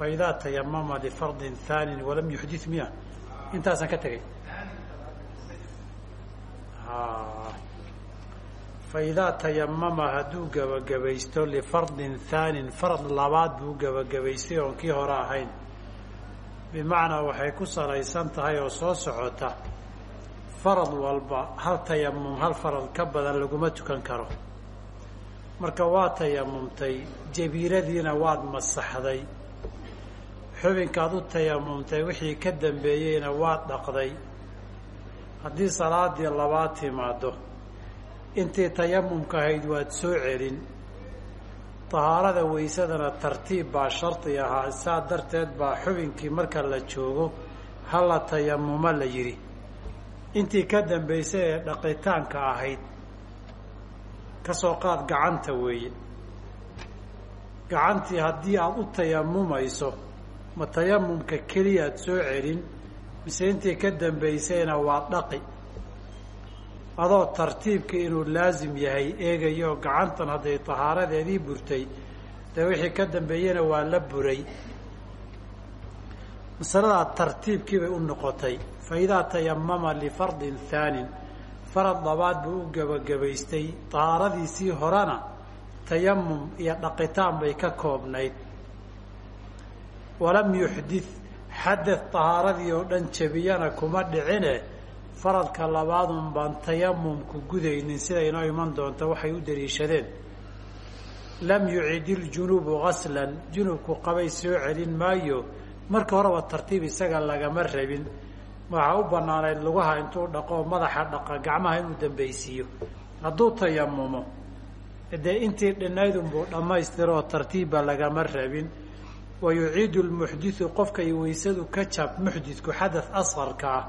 faidaa tayamama lifardin haanin walam yuxdit miya. Intaasaan ka tegay. Faidaa tayamama hadduu gebagabaysto lifardin haanin farad labaad buu gebagabaystay oon kii hore ahayn. Bimacnaa waxay ku salaysan tahay oo soo socota farad walba hal tayamum hal farad ka badan laguma tukan karo. Marka waa tayamumtay jabiiradiina waad masaxday xubinkaad u tayamumtay wixii ka dambeeyeyna waad dhaqday. Haddii salaadii labaad timaado intii tayamumka ahayd waad soo celin. Tahaarada waysadana tartiib baa shardi ahaa saa darteed baa xubinkii marka la joogo hala tayamumo la yidhi. Intii ka dambaysay ee dhaqitaanka ahayd ka soo qaad gacanta weeye. Gacantii haddii aada u tayamumayso ma tayamumka keliyaad soo celin mise intii ka dambaysayna waa dhaqi. Adoo tartiibka inuu laasim yahay eegayo gacantan hadday tahaaradeedii burtay dee wixii ka dambeeyena waa la buray. Masaladaa tartiibkii bay u noqotay fa idaa tayamama lifardin haanin farad labaad buu u gebagabaystay tahaaradiisii horena tayamum iyo dhaqitaan bay ka koobnayd walam yuxdit xadad tahaaradii oo dhan jebiyana kuma dhicine. Faradka labaadun baan tayamumku gudaynin sida inoo iman doonta waxay u daliishadeen lam yucid iljunubu gaslan junubku qabay soo celin maayo. Marka horeba tartiib isaga lagama rabin. Waxaa u banaanayd lugaha intuu dhaqo madaxa dhaqa gacmaha inuu dambaysiiyo. Hadduu tayamumo dee intii dhinaydunbuu dhammaystiroo tartiibba lagama rabin wa yuciidu lmuxdiu qofkay waysadu ka jab muxdidku xadad asqarka ah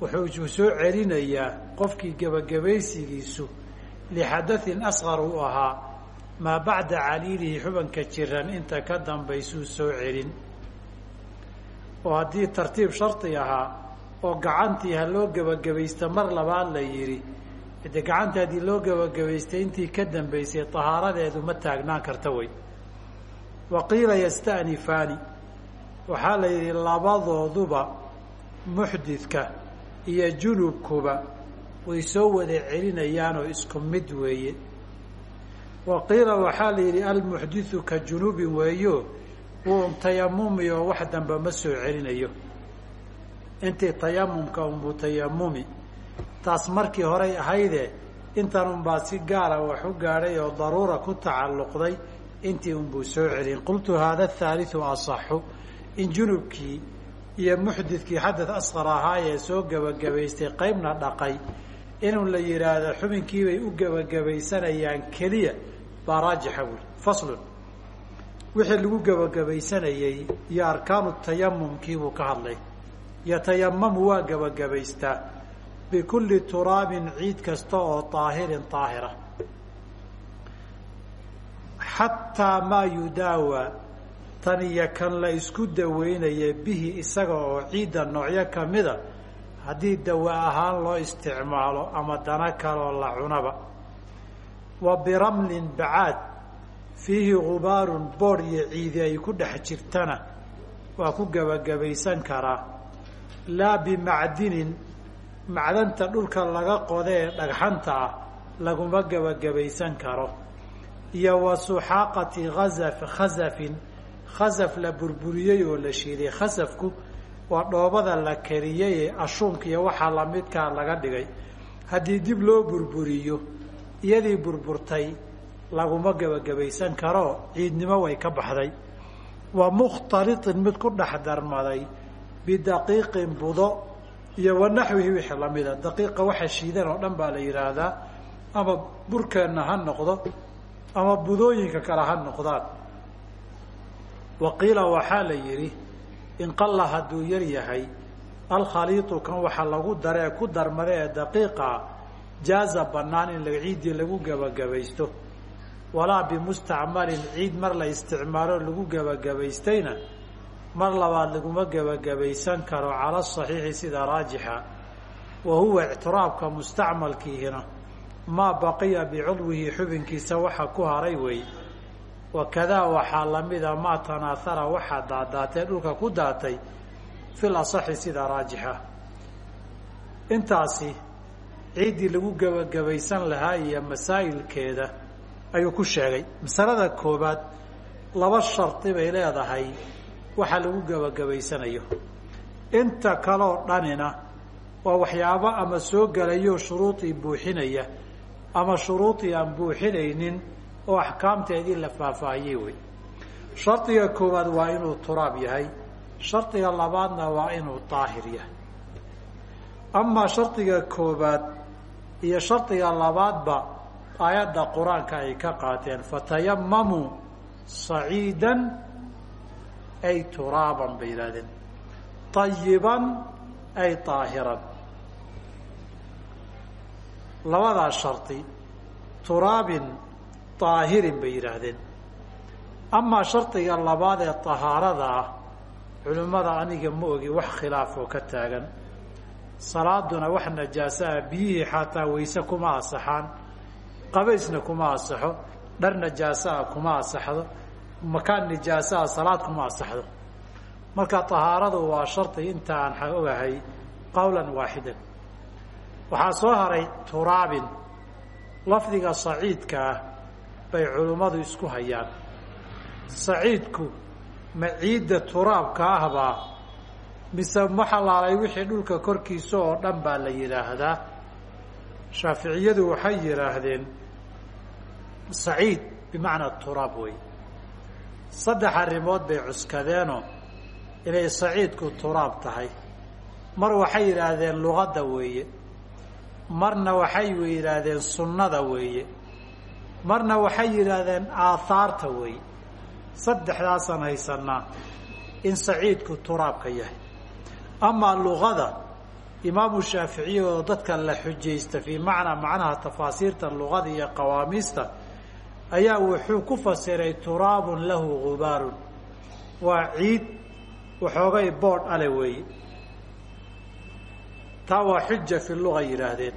wuxuu soo celinayaa qofkii gebagabaysigiisu lixadain asqar uu ahaa maa bacda caliilihi xubanka jiran inta ka dambaysuu soo celin oo haddii tartiib shardi ahaa oo gacantii ha loo gebagabaysta mar labaad la yidhi de gacantii haddii loo gebagabaystay intii ka dambaysay tahaaradeedu ma taagnaan karta wey wa qiila yasta'nifaani. Waxaa la yidhi labadooduba muxdidka iyo junubkuba way soo wada celinayaan oo isku mid weeye. Wa qiila waxaa la yidhi almuxdiu ka junubin weeyo wuu tayamumi oo wax damba ma soo celinayo. Intii tayamumka unbuu tayamumi taas markii horay ahayde intan unbaa si gaara wax u gaadhay oo daruura ku tacalluqday intii unbuu soo celin qultu haada athaaliu asaxu. In junubkii iyo muxdidkii xadad asqar ahaayee soo gebagabaystay qaybna dhaqay inuu la yidhaahdo xubinkiibay u gebagabaysanayaan keliya baa raajixa buuli faslun. Wixii lagu gebagabaysanayey iyo arkaanu tayamumkiibuu ka hadlay. Yatayamamu waa gebagabaystaa bikulli turaabin ciid kasta oo daahirin daahira xataa maa yudaawa tan iyo kan la isku daweynaya bihi isaga oo ciidda noocyo kamida haddii dawa ahaan loo isticmaalo ama dana kaloo la cunaba. Wa biramlin bacaad fiihi gubaarun boodh iyo ciidi ay ku dhex jirtana waa ku gebagabaysan karaa. Laa bimacdinin macdanta dhulka laga qoda ee dhagxanta ah laguma gebagabaysan karo iyo wa suxaaqati azaf khasafin khasaf la burburiyey oo la shiiday. Khasafku waa dhoobada la kariyey ee ashuunka iyo waxaa lamidkaa laga dhigay. Haddii dib loo burburiyo iyadii burburtay laguma gebagabaysan karo. Ciidnimo way ka baxday. Wa mukhtaliطin mid ku dhex darmaday bidaqiiqin budo iyo wanaxwihi wixii lamida daqiiqa waxa shiidan oo dhan baa la yidhaahdaa ama burkeenna ha noqdo ama budooyinka kale ha noqdaan. Wa qiila waxaa la yidhi in qalla hadduu yar yahay alkhaliiطu kan waxa lagu daree ku darmada ee daqiiqaa jaaza bannaan in ciiddii lagu gebagabaysto walaa bimustacmalin ciid mar la isticmaalo lagu gebagabaystayna mar labaad laguma gebagabaysan karo cala saxiixi sida raajixa. Wa huwa ictiraabka mustacmalkiihina maa baqiya bicudwihi xubinkiisa waxa ku haray wey. Wakadaa waxaa lamida maa tanaahara waxaa daadaatee dhulka ku daatay fil asaxi sida raajixa. Intaasi ciiddii lagu gebagabaysan lahaa iyo masaa'ilkeeda ayuu ku sheegay. Masalada koobaad laba shardi bay leedahay waxa lagu gebagabaysanayo. Inta kaloo dhanina waa waxyaabo ama soo gelayo shuruudii buuxinaya ama shuruudii aan buuxinaynin oo axkaamteedii la faahfaahiyey wey. Shardiga koowaad waa inuu turaab yahay shardiga labaadna waa inuu daahir yahay. Amaa shardiga koobaad iyo shardiga labaadba aayadda qur'aanka ay ka qaateen fatayamamuu saciidan ay turaaban bay yidhahdeen ayiban ay daahiran labadaa shardi turaabin daahirin bay yidhaahdeen. Amaa shardiga labaad ee tahaarada ah culimmada aniga ma ogi wax khilaaf oo ka taagan. Salaaduna wax najaasaa biyihii xataa wayse kuma asaxaan qabaysna kuma asaxo dhar najaasaa kuma asaxdo makaan nijaasaa salaad kuma asaxdo marka tahaaradu waa shardi inta aan ogahay qowlan waaxidan waxaa soo haray turaabin. Lafdiga saciidka ah bay culimmadu isku hayaan. Saciidku ma ciidda turaabka ahbaa mise ma xalaalay wixii dhulka korkiisa oo dhan baa la yidhaahdaa shaaficiyadu waxay yidhaahdeen saciid bimacnaa turaab wey. Saddex arrimood bay cuskadeenoo inay saciidku turaab tahay. Mar waxay yidhaahdeen luqadda weeye marna waxay yidhaahdeen sunnada weeye. Marna waxay yidhaahdeen aathaarta weeye. Saddexdaasaan haysanaa in saciidku turaabka yahay. Amaa luqada imaamu shaaficiyi oo dadka la xujaysta fii macnaa macnaha tafaasiirta luqada iyo qawaamiista ayaa wuxuu ku fasiray turaabun lahu gubaarun waa ciid waxoogay boodh ale weeye taa waa xuja fi luga yidhaahdeen.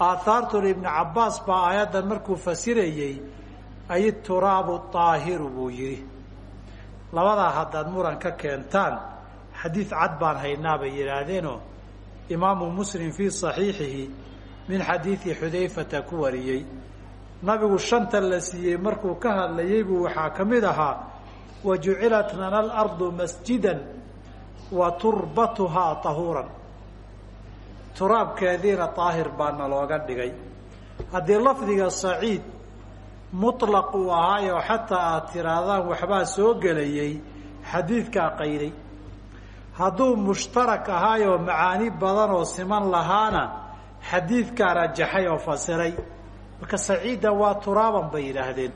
Aathaartuna ibnu cabbaas baa aayaddan markuu fasirayey ay turaabu daahiru buu yidhi. Labadaa haddaad muran ka keentaan xadiid cad baan haynaa bay yidhaahdeenoo imaamu muslim fii saxiixihi min xadiidi xudayfata ku wariyey. Nabigu shanta la siiyey markuu ka hadlayey buu waxaa ka mid ahaa wa jucilat lana alardu masjidan wa turbatuhaa tahuuran turaabkeediina daahir baana looga dhigay. Haddii lafdiga saciid mutlaq uu ahaayoo xataa aad tiraadaan waxbaa soo gelayey xadiidkaa qayday. Hadduu mushtarak ahaayoo macaani badan oo siman lahaana xadiidkaa rajaxay oo fasiray. Marka saciiddan waa turaaban bay yidhaahdeen.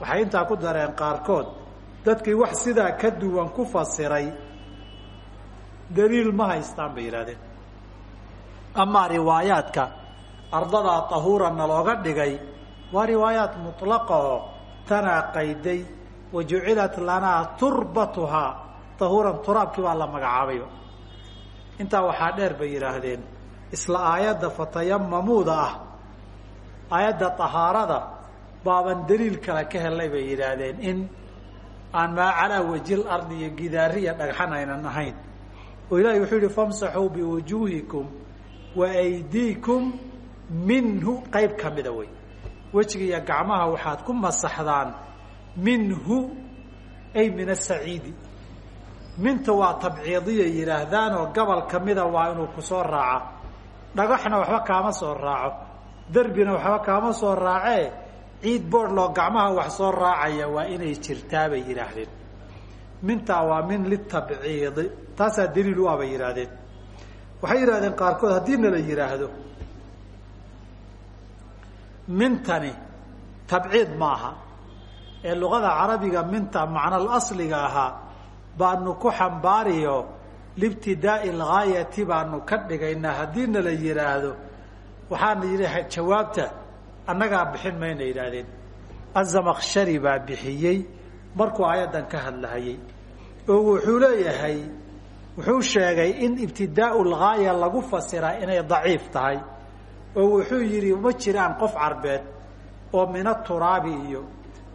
Waxay intaa ku dareen qaarkood dadkii wax sidaa ka duwan ku fasiray daliil ma haystaan bay yidhahdeen amaa riwaayaadka ardadaa tahuuranna looga dhigay waa riwaayaat muطlaqaoo tanaa qayday wa lanaa turbatuhaa tahuuran turaabkii baa la magacaabay intaa waxaa dheer bay yidhaahdeen isla aayadda fatayamamuuda ah aayadda tahaarada baaban daliil kale ka helnay bay yidhaahdeen in aan maa calaa wajil ardi iyo dhagxan aynan ahayn. Oo ilahi wuxuu yihi famsaxuu biwujuuhikum wa aydiikum minhu qayb ka mida wey wejiga iyo gacmaha waxaad ku masaxdaan minhu ay min asaciidi minta waa tabciidiya yidhaahdaan oo gobol kamida waa inuu ku soo raaca dhagaxna waxba kaama soo raaco derbina waxba kaama soo raacee ciid boodhloo gacmaha wax soo raacaya waa inay jirtaa bay yidhaahdeen mintaa waa min litabciidi taasaa daliil u ah bay yidhaahdeen waxay yidhahdeen qaarkood haddii na la yidhaahdo mintani tabciid maaha ee luqada carabiga minta macnal asliga ahaa baanu ku xambaariyo libtidaa'i algaayati baanu ka dhigaynaa haddii na la yidhaahdo waxaana yidhi jawaabta annagaa bixin mayna yidhaahdeen. Azamakshari baa bixiyey markuu aayaddan ka hadlahayey oo wuxuu leeyahay wuxuu sheegay in ibtidaau lgaaya lagu fasiraa inay daciif tahay oo wuxuu yidhi ma jiraan qof carbeed oo mina turaabi iyo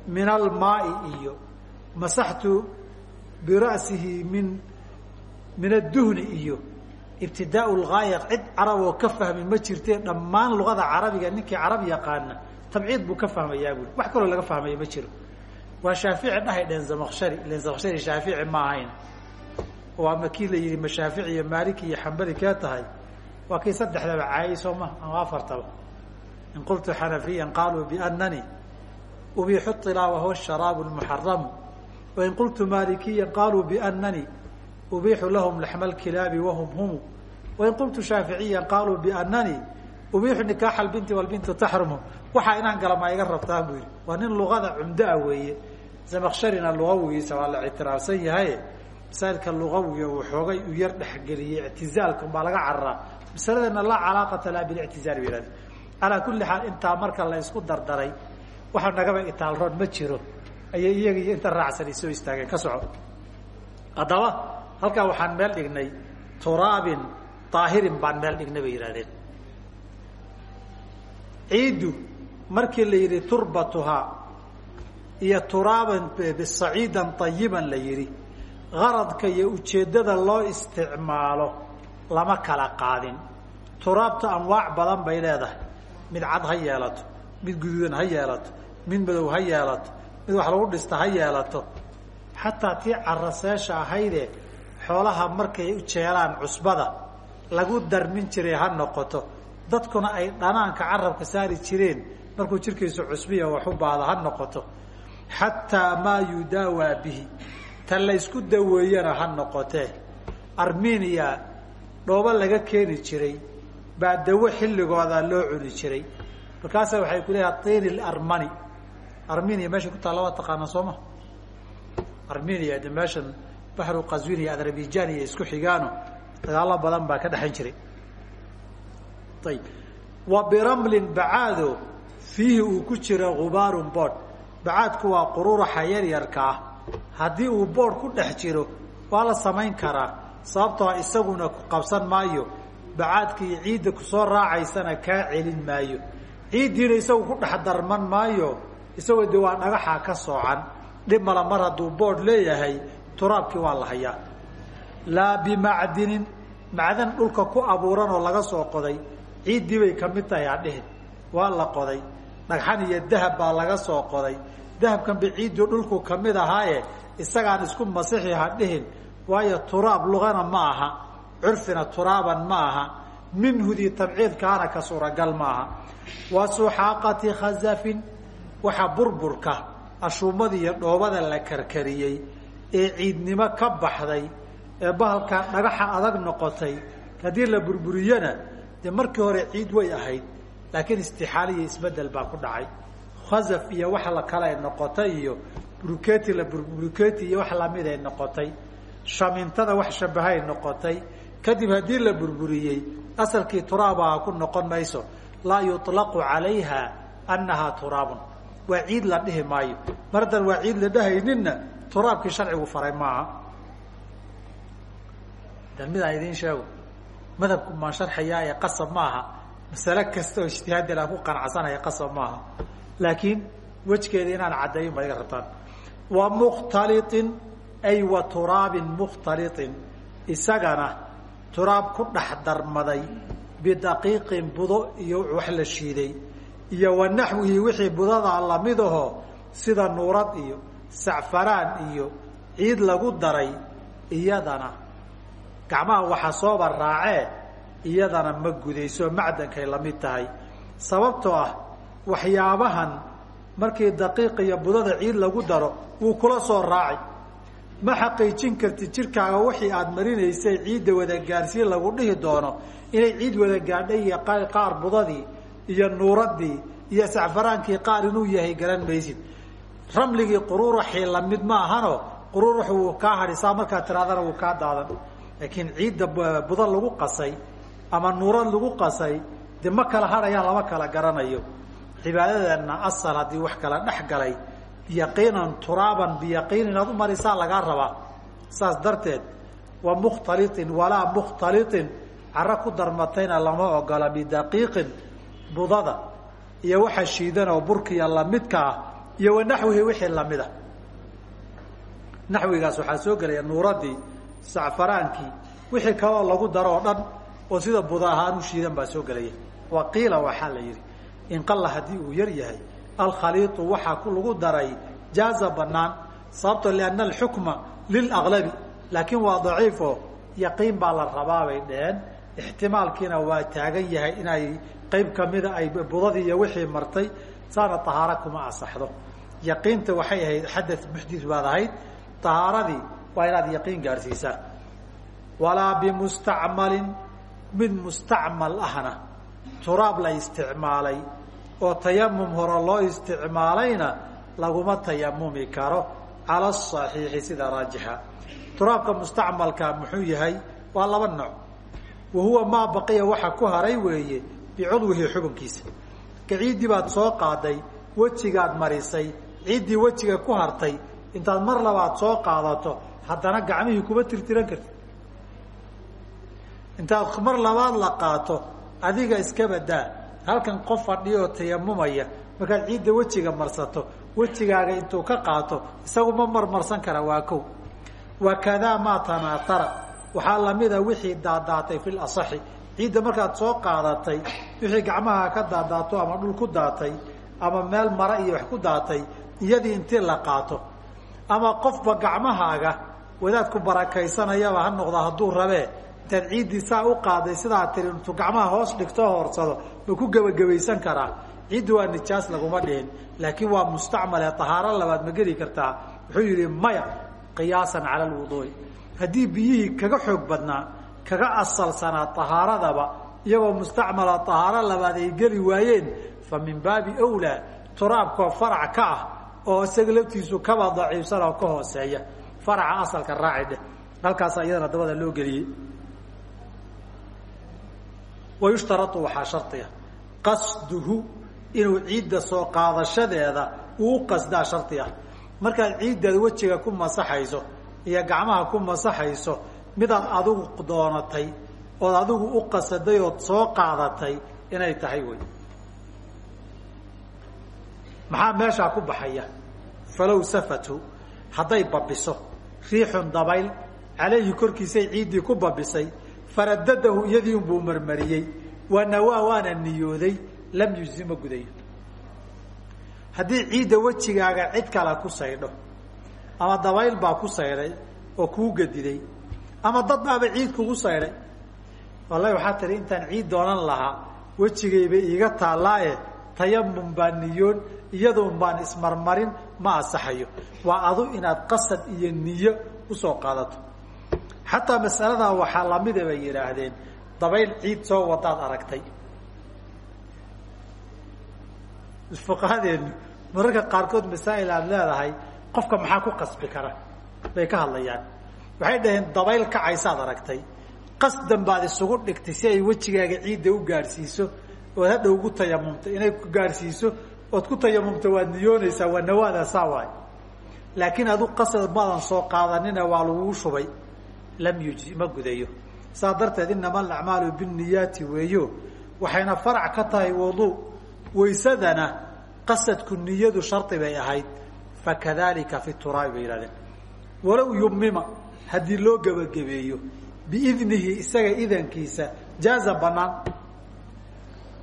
min almaai iyo masaxtu bira'sihi min min adduhni iyo ibtidaau lgaaya cid carab oo ka fahmi ma jirte dhammaan luqada carabiga ninkii carab yaqaana tabciid buu ka fahmayaa buui wax kaloo laga fahmaya ma jiro. Waa shaafici dhahay dheen zamakshari ilen zamakshari shaafici ma ahayn oo ama kii la yihi ma shaafici iyo maaliki iyo xambali kee tahay waa kii saddexdaba caayay soo ma ama afartaba in qultu xanafiyan qaaluu bianani ubixu ilaa wahuwa sharaabu lmuxaramu wain qultu maalikiyan qaaluu bianani ubixu lahum laxma alkilaabi wahum humu wain qultu shaaficiyan qaaluu bianani ubixu nikaaxa albinti walbintu taxrumu. Waxaa inaan gala ma iga rabtaa buu yihi waa nin luqada cumdaa weeye zamaksharina lugawigiisa waa la ictiraafsan yahay masaailka lugawiga uu xoogay u yar dhexgeliyey ictizaalka baa laga cararaa masaladana laa calaaqata laha bilictizaal ba yihahda calaa kulli xaal intaa marka la isku dardaray waxa nagaba itaalroon ma jiro. Ayay iyaga iyo inta raacsanay soo istaageen ka soco. Haddaba halkaa waxaan meel dhignay turaabin daahirin baan meel dhignay bay yihahdeen ciiddu markii la yidhi turbatuhaa iyo turaaban bisaciidan ayiban la yidhi garadka iyo ujeeddada loo isticmaalo lama kala qaadin. Turaabta anwaac badan bay leedahay. Mid cad ha yeelato mid guduudan ha yeelato mid madow ha yeelato mid wax lagu dhista ha yeelato. Xataa tii caraseesha ahaydee xoolaha markay u jeelaan cusbada lagu darmin jiray ha noqoto. Dadkuna ay dhanaanka carabka saari jireen markuu jirkiisu cusbiya wax u baado ha noqoto. Xataa maa yudaawaa bihi ta laysku daweeyana ha noqotee armeniya dhoobo laga keeni jiray. Baa dawo xilligooda loo cuni jiray. Markaasa waxay ku leeyaha tin armani armenia meesha ku taalla waa taqaana sooma armenia de meeshan baxru qazwin iyo azerbaijan iyo isku xigaano dagaalo badan baa ka dhexayn jiray. Ayib wa biramlin bacaado fiihi uu ku jira gubaarun boodh bacaadku waa qururaxa yaryarka ah haddii uu boodh ku dhex jiro waa la samayn karaa sababtoo isaguna ku qabsan maayo. Bacaadka iyo ciidda ku soo raacaysana kaa celin maayo. Ciiddiina isagu ku dhex darman maayo isagoo de waa dhagaxaa ka soocan. Dhib mala mar hadduu boodh leeyahay turaabkii waa la hayaa. Laa bimacdinin macdan dhulka ku abuuran oo laga soo qoday. Ciiddii bay ka mid tahay adhehin waa la qoday. Dhagxan iyo dahab baa laga soo qoday dahabkan ba ciiddu dhulku ka mid ahaaye isagaan isku masixi hadhihin waayo turaab lugana ma aha curfina turaaban ma aha minhudii tabciidkaana ka suuragal ma aha. Wa suxaaqati khazafin waxaa burburka ashuumada iyo dhoobada la karkariyey ee ciidnimo ka baxday ee bahalkaa dhagaxa adag noqotay haddii la burburiyana dee markii hore ciid way ahayd laakiin istixaal iyo isbeddel baa ku dhacay khazaf iyo wax la kale noqotay iyo bruketi la bruketi iyo wax la mid ay noqotay. Shamintada wax shabahay noqotay. Kadib haddii la burburiyey asalkii turaabaha ku noqon mayso laa yuطlaqu calayha annahaa turaabun. Waa ciid la dhihi maayo. Mar haddaan waa ciid la dhahayninna turaabkii sharcigu faray maaha. Dan midaan idiin sheego madhabku maan sharxayaa ee qasab maaha. Masale kasta oo ijtihaadil aan ku qanacsanaya qasab maaha laakiin wejgeeda inaan caddayn ba iga rabtaan wa mukhtaliin ay wa turaabin mukhtaliin isagana turaab ku dhex darmaday bidaqiiqin budo iyo wax la shiiday. Iyo wa naxwihi wixii budadaa la mid aho sida nuurad iyo sacfaraan iyo ciid lagu daray iyadana gacmaha waxa sooba raacee iyadana ma gudayso macdankay la mid tahay. Sababtoo ah waxyaabahan markii daqiiq iyo budada ciid lagu daro wuu kula soo raaci ma xaqiijin kartid jirkaaga wixii aada marinaysay ciidda wada gaarsiin lagu dhihi doono inay ciid wada gaadhay iyo qaar budadii iyo nuuradii iyo sacfaraankii qaar inuu yahay garan maysid. Ramligii quruuraxii la mid ma ahano quruuraxu wuu kaa hadhisaa markaad tiraadana wuu kaa daadan. Laakiin ciidda buda lagu qasay ama nuurad lagu qasay dee ma kala hadhayaan lama kala garanayo cibaadadeenna asal haddii wax kala dhex galay yaqiinan turaaban biyaqiin inaad u marisaa lagaa rabaa. Saas darteed wa mukhtaliin walaa mukhtaliin caro ku darmatayna lama ogola bidaqiiqin budada iyo waxa shiidan oo burkiya lamidka ah iyo wanaxwihi wixii lamida naxwigaas waxaa soo gelaya nuuradii sacfaraankii wixii kaloo lagu daro oo dhan oo sida buda ahaan u shiidan baa soo gelaya. Wa qiila waxaa la yidhi inqalla haddii uu yar yahay alkhaliiu waxaa lagu daray jaaza banaan sababto lianna alxukma lilaglabi laakiin waa daciifo yaqiin baa la rabaa bay dheheen ixtimaalkiina waa taagan yahay inay qayb kamida ay budadii iyo wixii martay saana tahaaro kuma asaxdo yaqiinta waxay ahayd xada muxdis baad ahayd tahaaradii waa inaad yaqiin gaadhsiisaa walaa bimustacmalin mid mustacmal ahna turaab la isticmaalay oo tayamum hore loo isticmaalayna laguma tayamumi karo cala asaxiixi sida raajixa. Turaabka mustacmalka muxuu yahay waa laba nooc. Wa huwa maa baqiya waxa ku haray weeye bicudwihi xubunkiisa ka ciiddii baad soo qaaday wejigaad marisay ciiddii wejiga ku hartay intaad mar labaad soo qaadato haddana gacmihii kuma tirtiran karti intaad mar labaad la qaato adiga iska badaa halkan qof fadhiyoo tayamumaya. Markaad ciidda wejiga marsato wejigaaga intuu ka qaato isagu ma marmarsan kara waa kow. Wakadaa maa tanaatara. Waxaa lamida wixii daadaatay fi lasaxi ciidda markaad soo qaadatay wixii gacmaha ka daadaato ama dhul ku daatay ama meel mara iyo wax ku daatay iyadii intii la qaato. Ama qofba gacmahaaga wadaadku barakaysanayaba ha noqda hadduu rabee ciiddii saa u qaaday sidaa tiri intuu gacmaha hoos dhigtoo hoorsado. Ma ku gebagabaysan karaa. Ciiddi waa nijaas laguma dhihin laakiin waa mustacmale tahaaro labaad ma geli kartaa. Wuxuu yidhi maya qiyaasan cala alwuduui haddii biyihii kaga xoog badnaa kaga asalsanaa tahaaradaba iyagoo mustacmala tahaaro labaad ay geli waayeen fa min baabi wlaa turaabkoo farac ka ah oo isaga laftiisu kaba daciifsan oo ka hooseeya. Faraca asalka raaci dheh. Halkaasaa iyadana dabada loo geliyey wayushtarau waxaa shardiga qasduhu inuu ciidda soo qaadashadeeda uu qasdaa shardi ah markaad ciiddaad wejiga ku masaxayso iyo gacmaha ku masaxayso midaad adigu doonatay ood adigu u qasaday ood soo qaadatay inay tahay wey maxaa meeshaa ku baxaya falow safatu hadday babiso riixun dabayl calayhi korkiisay ciiddii ku babisay faradadahu iyadii unbuu marmariyey wanawaa waana niyooday lam yujzi ma gudayo haddii ciidda wejigaaga cid kale ku saydho ama dabayl baa ku saydhay oo kuu gadiday ama dad baaba ciid kugu saydhay wallahi waxaa tihi intaan ciid doonan lahaa wejigayba iiga taallaaye tayamum baan niyoon iyadoon baan ismarmarin ma asaxayo waa adu inaad qasad iyo niyo u soo qaadato xataa masaladaa waxaa lamida bay yidhaahdeen dabayl ciid soo wadaad aragtay. Fuqahadeenu mararka qaarkood masaa'il aada leedahay qofka maxaa ku qasbi kara? Bay ka hadlayaan. Waxay dhaheen dabayl kacaysaad aragtay. Qasdan baad isugu dhigtay si ay wejigaaga ciidda u gaadhsiiso ood hadha ugu tayamumta inay ku gaadhsiiso ood ku tayamumta waad niyoonaysaa waa nawaada saa waay. Laakiin adu qasad maadan soo qaadanina waa lagugu shubay lam yuji ma gudayo saa darteed inama alacmaalu binniyaati weeyo. Waxayna farac ka tahay wuduu waysadana qasadku niyadu shardi bay ahayd. Fakadalika fi turaabi bay yihahdeen walow yumima haddii loo gebagabeeyo biidnihi isaga idankiisa jaaza banaan.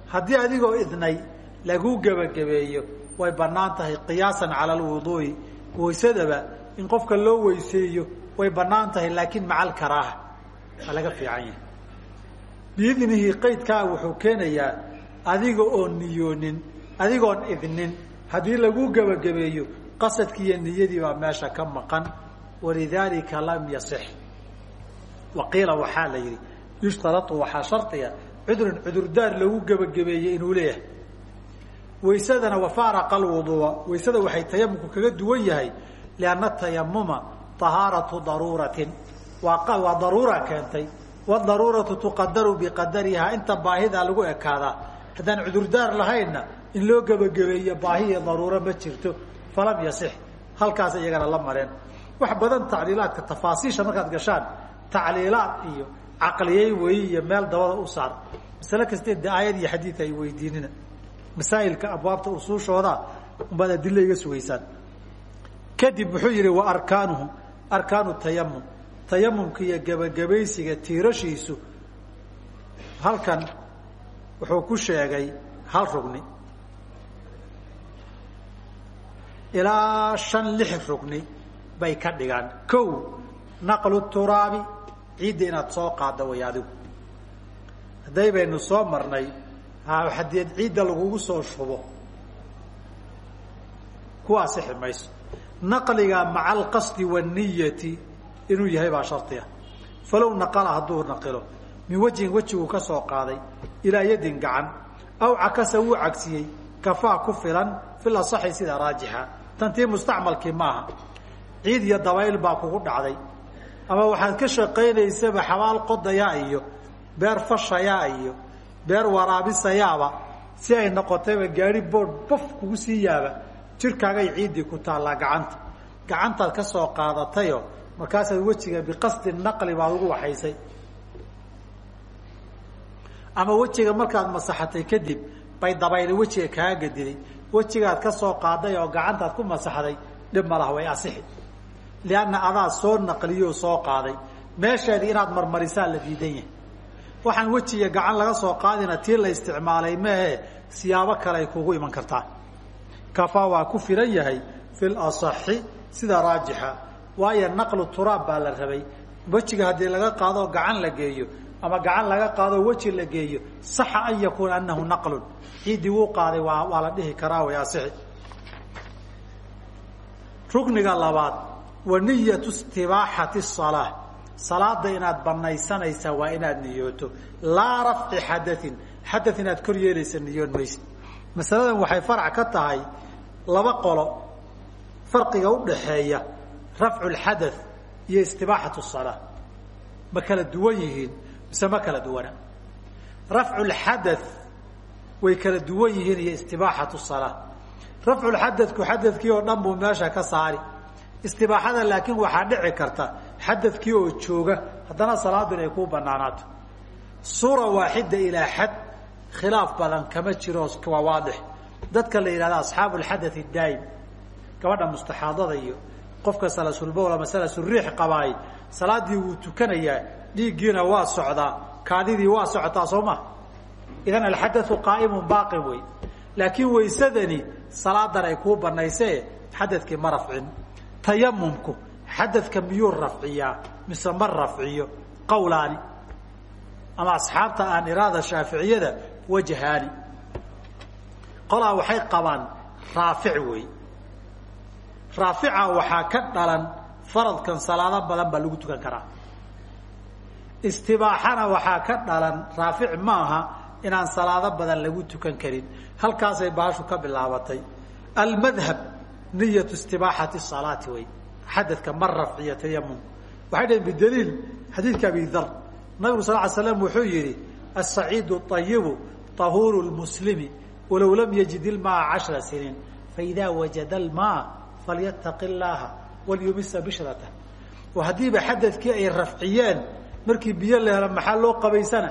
Haddii adigoo idnay laguu gebagabeeyo way bannaan tahay qiyaasan cala alwuduui waysadaba in qofka loo weyseeyo way bannaan tahay laakiin maca alkaraaha waa laga fiican yahay. Biidnihi qaydkaa wuxuu keenayaa adiga oon niyoonin adigoon idnin haddii laguu gebagabeeyo qasadkii iyo niyadii baa meesha ka maqan. Walidaalika lam yasix. Waqiila waxaa la yidhi yushtarau waxaa shardiga cudrun cudurdaar lagu gebagabeeyey inuu leeyahay. Waysadana wafaaraqa alwuduua. Waysada waxay tayamumku kaga duwan yahay lianna tayamuma tahaaratu daruuratin waa daruura keentay wadaruuratu tuqadaru biqadarihaa inta baahidaa lagu ekaadaa haddaan cudurdaar lahaynna in loo gebagabeeyo baahi iyo daruuro ma jirto falam yasix halkaas iyagana la mareen wax badan tacliilaadka tafaasiisha markaad gashaan tacliilaad iyo caqliyey weyi iyo meel dabada u saar masale kastee de aayad iyo xadiid ay weydiinina masaa'ilka abwaabta usuushooda umbaad adilo iga sugaysaan kadib wuxuu yidhi wa arkaanuhu arkaanu tayamum tayamumka iyo gebagabaysiga tiirashiisu halkan wuxuu ku sheegay hal rugni. Ilaa shan lix rugni bay ka dhigaan. Kow naqlu turaabi ciidda inaad soo qaaddo way adigu hadday baynu soo marnay hadeed ciidda lagugu soo shubo ku asixi mayso naqliga maca alqasdi waanniyati inuu yahay baa shardiga falow naqala hadduu naqilo min wejhin wejiguu ka soo qaaday ilaa yadin gacan aw cakasa wuu cagsiyey kafaa ku filan fil asaxi sida raajixa. Tantii mustacmalkii maaha ciid iyo dabayl baa kugu dhacday. Ama waxaad ka shaqaynaysaba xabaal qodayaa iyo beer fashayaa iyo beer waraabisayaaba si ay noqotayba gaari bood bof kugu sii yaaba jirkaagay ciiddii ku taallaa gacanta. Gacantaad ka soo qaadatayo markaasaad wejiga biqasdi naqli baad ugu waxaysay. Ama wejiga markaad masaxatay kadib bay dabayli wejiga kaa gadiday wejigaad ka soo qaaday oo gacantaad ku masaxday dhib ma laha way asixi. Lianna adaa soo naqliyoo soo qaaday. Meesheedii inaad marmarisaa la diidan yahay. Waxaan wejiga gacan laga soo qaadina tii la isticmaalay mehe siyaabo kale ay kugu iman kartaa kafaa waa ku filan yahay fil asaxi sida raajixa. Waayo naqlu turaab baa la rabay. Wejiga haddii laga qaadoo gacan la geeyo ama gacan laga qaadoo weji la geeyo saxa an yakuuna anahu naqlun. Ciiddii wuu qaaday waa waa la dhihi karaa way asixi. Rukniga labaad wa niyatu istibaaxati salaa salaada inaad banaysanaysaa waa inaad niyooto. Laa rafci xadain xada inaad kor yeelaysa niyoon maysid masaladan waxay farac ka tahay laba qolo farqiga udhaxeeya rafcu lxada iyo istibaaxatu salaa ma kala duwan yihiin mise ma kala duwana? Rafcu lxada way kala duwan yihiin iyo istibaaxatu salaa rafcu lxadadku xadadkii oo dhan buu meesha ka saari. Istibaaxada laakiin waxaa dhici karta xadadkii oo jooga haddana salaadu inay kuu banaanaato suura waaxida ilaa xad khilaaf badan kama jiro waa waadix. Dadka la yidhahda asxaabu lxadathi daa'im gabadha mustaxaadada iyo qofka salasulbowl ama salasuriix qabaay salaadii wuu tukanayaa dhiiggiina waa socdaa kaadidii waa socotaa soo ma? Idan alxadathu qaa'imun baaqin wey. Laakiin waysadani salaadan ay kuu banaysee xadadkii ma rafcin. Tayamumku xadadka miyuu rafciyaa? Mise ma rafciyo? Qawlaani ama asxaabta aan iraada shaaficiyada wajhaani qolaa waxay qabaan raafic wey raafica waxaa ka dhalan faradkan salaado badan baa lagu tukan karaa. Istibaaxana waxaa ka dhalan raafic maaha inaan salaado badan lagu tukan karin. Halkaasay baashu ka bilaabatay. Almadhab niyatu istibaaxati salaati wey xadadka ma rafciyo tayamum waxay dhaheen bidaliil xadiidka abi dar nabigu sal ly slam wuxuu yihi asaciidu ayibu tahuuru lmuslimi walow lam yajid ilmaa cashra siniin faida wajada almaa falyataqi llaaha walyumisa bishrata oo haddiiba xadadkii ay rafciyeen markii biyo la helo maxaa loo qabaysana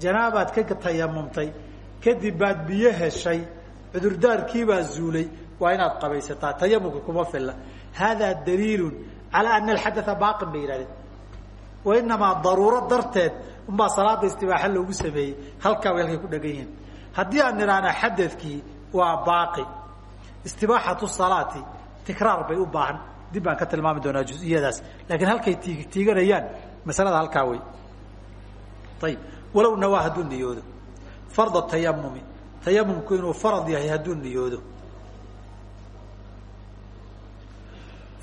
janaabaad ka tayamumtay kadib baad biyo heshay cudurdaarkiibaa zuulay waa inaad qabaysataa tayamumka kuma filla haadaa daliilu calaa ana alxadaa baaqin bay yihahdeen wa inamaa daruuro darteed unbaa salaada istibaaxa loogu sameeyey halkaa way halkay ku dhegan yihiin. Haddii aan nidhaahna xadadkii waa baaqi istibaaxatu salaati tikraar bay u baahan. Dib baan ka tilmaami doonaa juziyadaas laakiin halkay tiig tiiganayaan masalada halkaa wey ayib walow nawaa hadduu niyoodo. Farda tayamumi tayamumku inuu farad yahay hadduu niyoodo.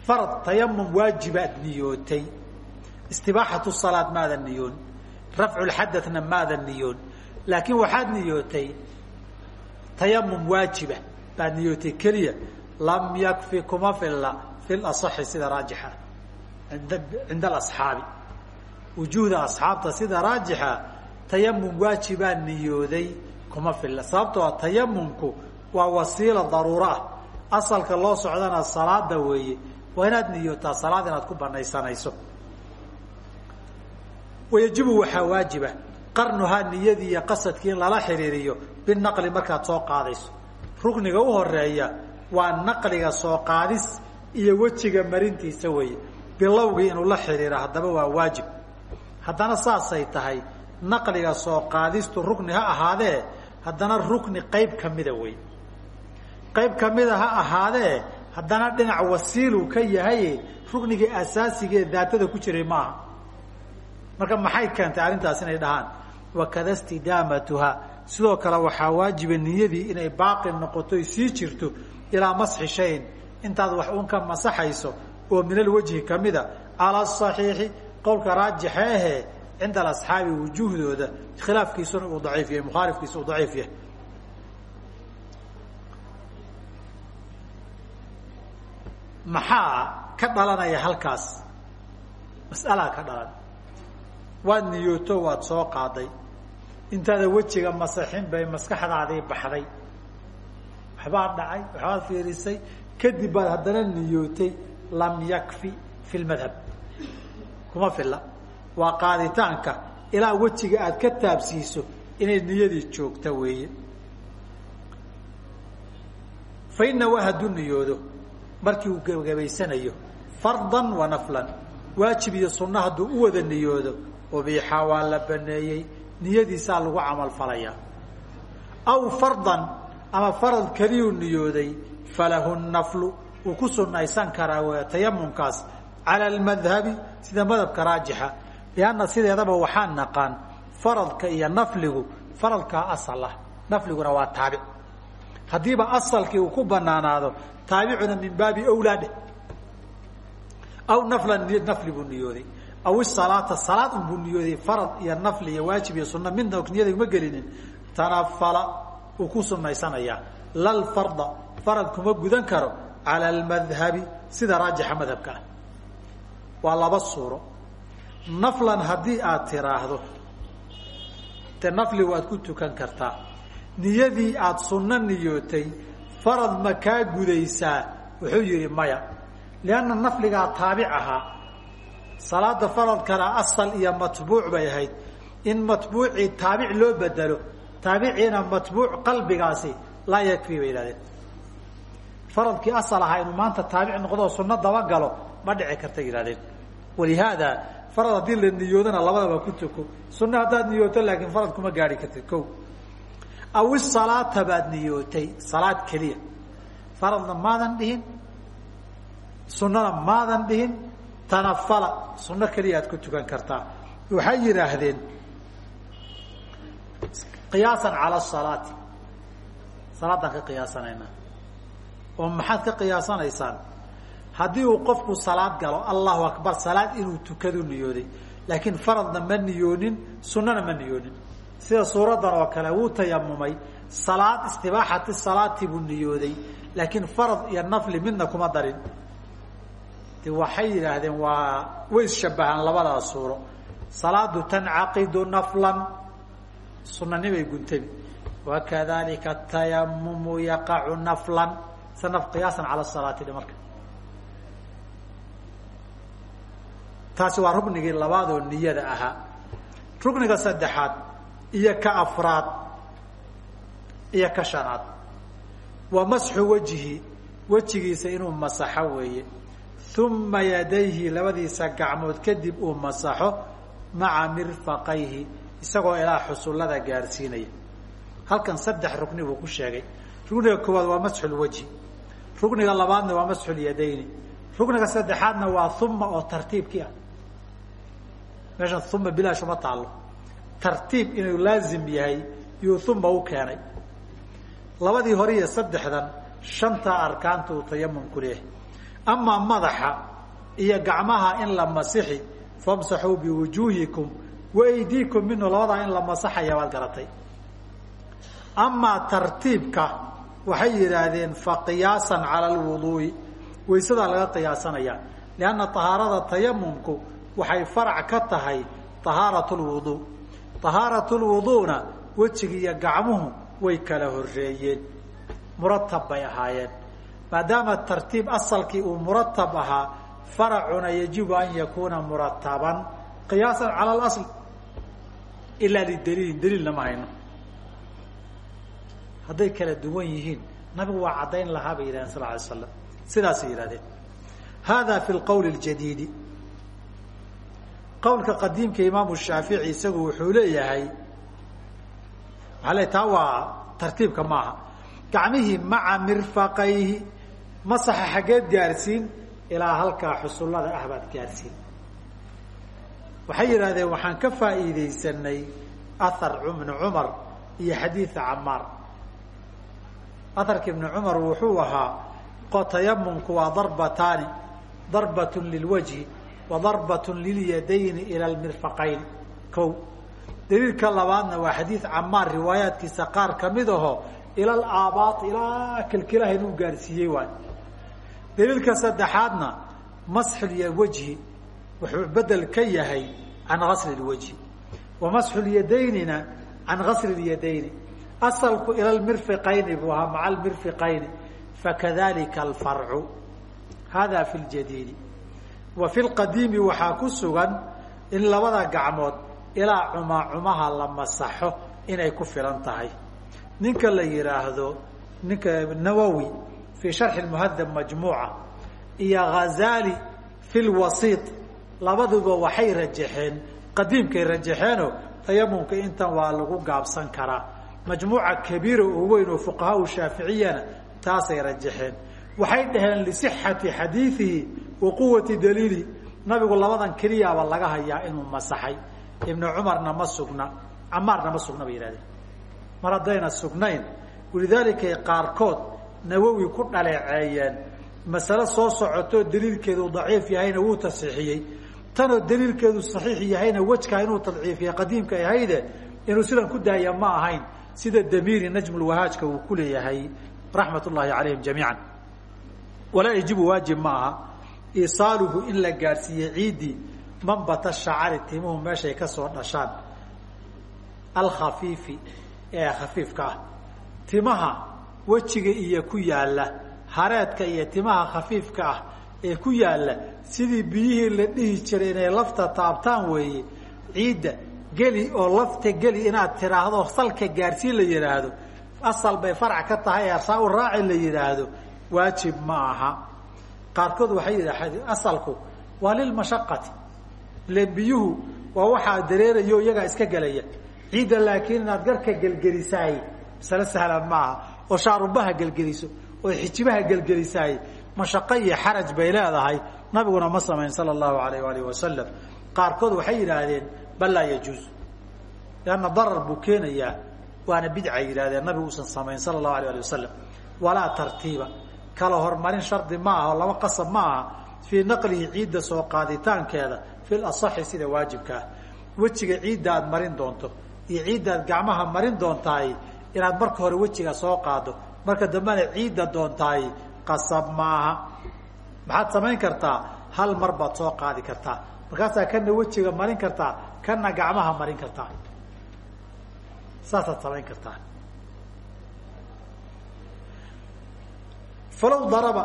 Farad tayamum waajibaad niyootay. Istibaaxatu salaad maadan niyoon rafcu lxadana maadan niyoon laakiin waxaad niyootay tayamum waajiba baad niyootay keliya lam yakfi kuma filla fi laصaxi sida raajixa cinda alasxaabi wujuuhda asxaabta sida raajixa tayamum waajibaa niyooday kuma filla sababtoo tayamumku waa wasiila daruuro ah asalka loo socdana salaada weeye waa inaad niyootaa salaad inaad ku banaysanayso wayajibu waxaa waajiba. Qarnuhaa niyadii iyo qasadkii in lala xiriiriyo binaqli markaad soo qaadayso. Rukniga u horreeya waa naqliga soo qaadis iyo wejiga marintiisa weeye. Bilowgii inuu la xidhiiro haddaba waa waajib. Haddana saasay tahay naqliga soo qaadistu rukni ha ahaadee haddana rukni qayb kamida wey qayb kamida ha ahaadee haddana dhinac wasiiluu ka yahay ruknigii asaasigaee daatada ku jiray maaha marka maxay keentay arrintaas inay dhahaan? Wakada stidaamatuha sidoo kale waxaa waajiba niyadii inay baaqi noqoto y sii jirto ilaa masxi shayin intaad wax un ka masaxayso oo min alwajhi kamida cala asaxiixi qowlka raajixa ahee cinda alasxaabi wujuuhdooda khilaafkiisuna uu daciif yahay mukhaalifkiisa uu daciif yahay. Maxaa ka dhalanaya halkaas? Mas'alaa ka dhalan waad niyooto waad soo qaaday. Intaada wejiga masaxin bay maskaxdaadii baxday. Waxbaad dhacay waxbaad fiirisay. Kadib baad haddana niyootay lam yakfi fi lmadhab kuma filla. Waa qaaditaanka. Ilaa wejiga aad ka taabsiiso inay niyadii joogta weeye. Fa inahu hadduu niyoodo. Markii uu gebagabaysanayo fardan wa naflan. Waajib iyo sunno hadduu u wada niyoodo ubiixa waa la baneeyey niyadiisaa lagu camal falayaa aw fardan ama farad keliyuu niyooday falahu naflu wuu ku sunaysan karaa w tayamumkaas cala almadhabi sida madhabka raajixa. Lianna sideedaba waxaan naqaan faradka iyo nafligu faradkaa asal nafliguna waa taabic. Haddiiba asalkii uu ku banaanaado taabicuna min baabi awlaadeh aw naflan nafli buu niyooday aw isalaata salaad unbuu niyooday farad iyo nafli iyo waajib iyo sunna midna niyada uma gelinin. Tanafala uu ku sunaysanayaa lal farda farad kuma gudan karo cala almadhabi sida raajixa madhabka ah. Waa laba suuro. Naflan haddii aad tiraahdo te nafli waad ku tukan kartaa. Niyadii aada sunno niyootay farad ma kaa gudaysaa? Wuxuu yihi maya. Lianna nafligaa taabic ahaa salaada faradkana asal iyo matbuuc bay ahayd. In matbuucii taabic loo bedelo taabiciina matbuuc qalbigaasi laa yakfi bay yihahdeen faradkii asal ahaa inuu maanta taabic noqdo sunno dabagalo ma dhici karta yihahdeen walihaada farad haddii la niyoodana labadaba ku tuko sunno haddaad niyooto laakiin farad kuma gaari kartid ko aw isalaata baad niyootay salaad keliya. Faradna maadan dhihin sunnana maadan dhihin tanafala sunno keliya aad ku tukan kartaa. Waxay yidhaahdeen qiyaasan cala salaati. Salaadaan ka qiyaasanaynaa. Oo maxaad ka qiyaasanaysaan? Haddii uu qofku salaad galo allahu akbar salaad inuu tukadu niyooday. Laakiin faradna ma niyoonin sunnana ma niyoonin. Sida suuraddan oo kale wuu tayamumay salaad istibaaxati salaati buu niyooday. Laakiin farad iyo nafli midna kuma darin de waxay yidhaahdeen waa way isshabahaan labadaas suuro. Salaadu tancaqidu naflan. Sunanimay guntabi wakadalika tayamumu yaqacu naflan. Sa naf qiyaasan salaati marka. Taasi waa ruknigii labaad oo niyada ahaa rukniga saddexaad iyo ka afraad iyo ka shanaad. Waa masxu wejhi wejigiisa inuu masaxo weeye uma yadayhi labadiisa gacmood kadib uu masaxo maca mirfaqayhi isagoo ilaa xusullada gaarsiinaya. Halkan saddex rukni buu ku sheegay. Rukniga koowaad waa masxulwejhi rukniga labaadna waa masxulyadayni rukniga saddexaadna waa uma oo tartiibkii ah. Meeshan uma bilaash uma taallo. Tartiib inuu laazim yahay yuu uma u keenay. Labadii hore iyo saddexdan shanta arkaanta uu tayamumku leeyahay amaa madaxa iyo gacmaha in la masixi famsaxuu biwujuuhikum waaydiikum minhu labadaa in la masaxaya waad garatay amaa tartiibka waxay yidhaahdeen fa qiyaasan cala alwuduu'i waysadaa laga qiyaasanaya lianna tahaarada tayamumku waxay farac ka tahay tahaarat lwuduu tahaarat lwuduuna wejiga iyo gacmuhu way kala horeeyeen muratab bay ahaayeen maadaama tartiib asalkii uu muratab ahaa faracuna yajibu an yakuuna murataban qiyaasan cala alasl ilaa lidaliilin daliilna ma hayno. Hadday kala duwan yihiin nabigu waa caddayn lahaa bay yidhahdeen sal alay slam sidaasay yidhahdeen hada fi lqowl اljadiidi qowlka qadiimka imaamu shaafici isagu wuxuu leeyahay maaa le taa waa tartiibka maaha. Gacmihii maca mirfaqayhi masaxa xaggeed gaarsiin ilaa halkaa xusullada ah baad gaarsiin. Waxay yidhahdeen waxaan ka faa'iidaysanay ahar ibnu cumar iyo xadiida camaar aharka ibnu cumar wuxuu ahaa tayamumku waa darbataani darbat lilwajhi wa darbat lilyadayni ila lmirfaqayn ko daliilka labaadna waa xadiid camaar riwaayaatkiisa qaar ka mid aho ila alaabaat ilaa kilkilaha inuu gaarsiiyey waay daliilka saddexaadna masxul wajhi wuxuu bedel ka yahay can gasli lwajhi wa masxu lyadaynina can gasli lyadayni asalku ila lmirfiqayni buu ahaa maca lmirfiqayni fakadalika alfarcu. Hada fi ljadiidi wa fi lqadiimi waxaa ku sugan in labada gacmood ilaa cumaacumaha la masaxo inay ku filan tahay. Ninka la yihaahdo ninka nawowi fii sharxi muhadab majmuuca iyo ghazali fi lwasiit labaduba waxay rajaxeen qadiimkay rajaxeeno tayamumka intan waa lagu gaabsan karaa majmuuca kabiira oo weyn oo fuqahaa shaaficiyana taasay rajaxeen waxay dhaheen lisixati xadiidihi wa quwati daliili nabigu labadan keliyaaba laga hayaa inuu masaxay ibnu cumarna ma sugna camaarna ma sugna bay yihahdeen nawowi ku dhaleeceeyeen masale soo socotoo daliilkeedu daciif yahayna wuu tasiixiyey tanoo daliilkeedu saxiix yahayna wejkaa inuu tadciifiye qadiimka ahayde inuu sidan ku daaya ma ahayn. Sida damiiri najmulwahaajka uu ku leeyahay. Raxmat ullaahi calayhim jamiica walaa yajibu waajib ma aha. In la gaadhsiiye ciiddii manbata shacari timuhu meeshay ka soo dhashaan. Alkhafiifi ee khafiifka ah. Timaha wejiga iyo ku yaalla hareedka iyo timaha khafiifka ah ee ku yaalla sidii biyihii la dhihi jiray inay lafta taabtaan weeye ciidda geli oo lafta geli inaad tiraahdo salka gaadhsiin la yidhaahdo asal bay farac ka tahay ee saa u raaci la yidhaahdo waajib ma aha. Qaarkood waxay yidhahdeen asalku waa lilmashaqati ile biyuhu waa waxaa dareerayo iyagaa iska gelaya ciidda laakiin inaad garka gelgelisaay masale sahlan maaha oo shaarubaha gelgeliso oo xijibaha gelgelisaay mashaqo iyo xaraj bay leedahay nabiguna ma samayn sala allahu alayh alihi wasalam qaarkood waxay yidhaahdeen bal laa yajuuz. Leanna darar buu keenayaa waana bidcay yidhahdeen nabigu uusan samayn sala allahu alayh ali wasalam walaa tartiiba. Kala hormarin shardi ma aha oo laba qasab ma aha fii naqlihi ciidda soo qaaditaankeeda fi lasaxi sida waajibka ah. Wejiga ciidda aad marin doonto iyo ciidda aad gacmaha marin doontaay inaad marka hore wejiga soo qaado. Marka dambena ciidda doontaay qasab maaha. Maxaad samayn kartaa? Hal mar baad soo qaadi kartaa. Markaasaa kana wejiga marin kartaa kana gacmaha marin kartaa. Saasaad samayn kartaa. Falow daraba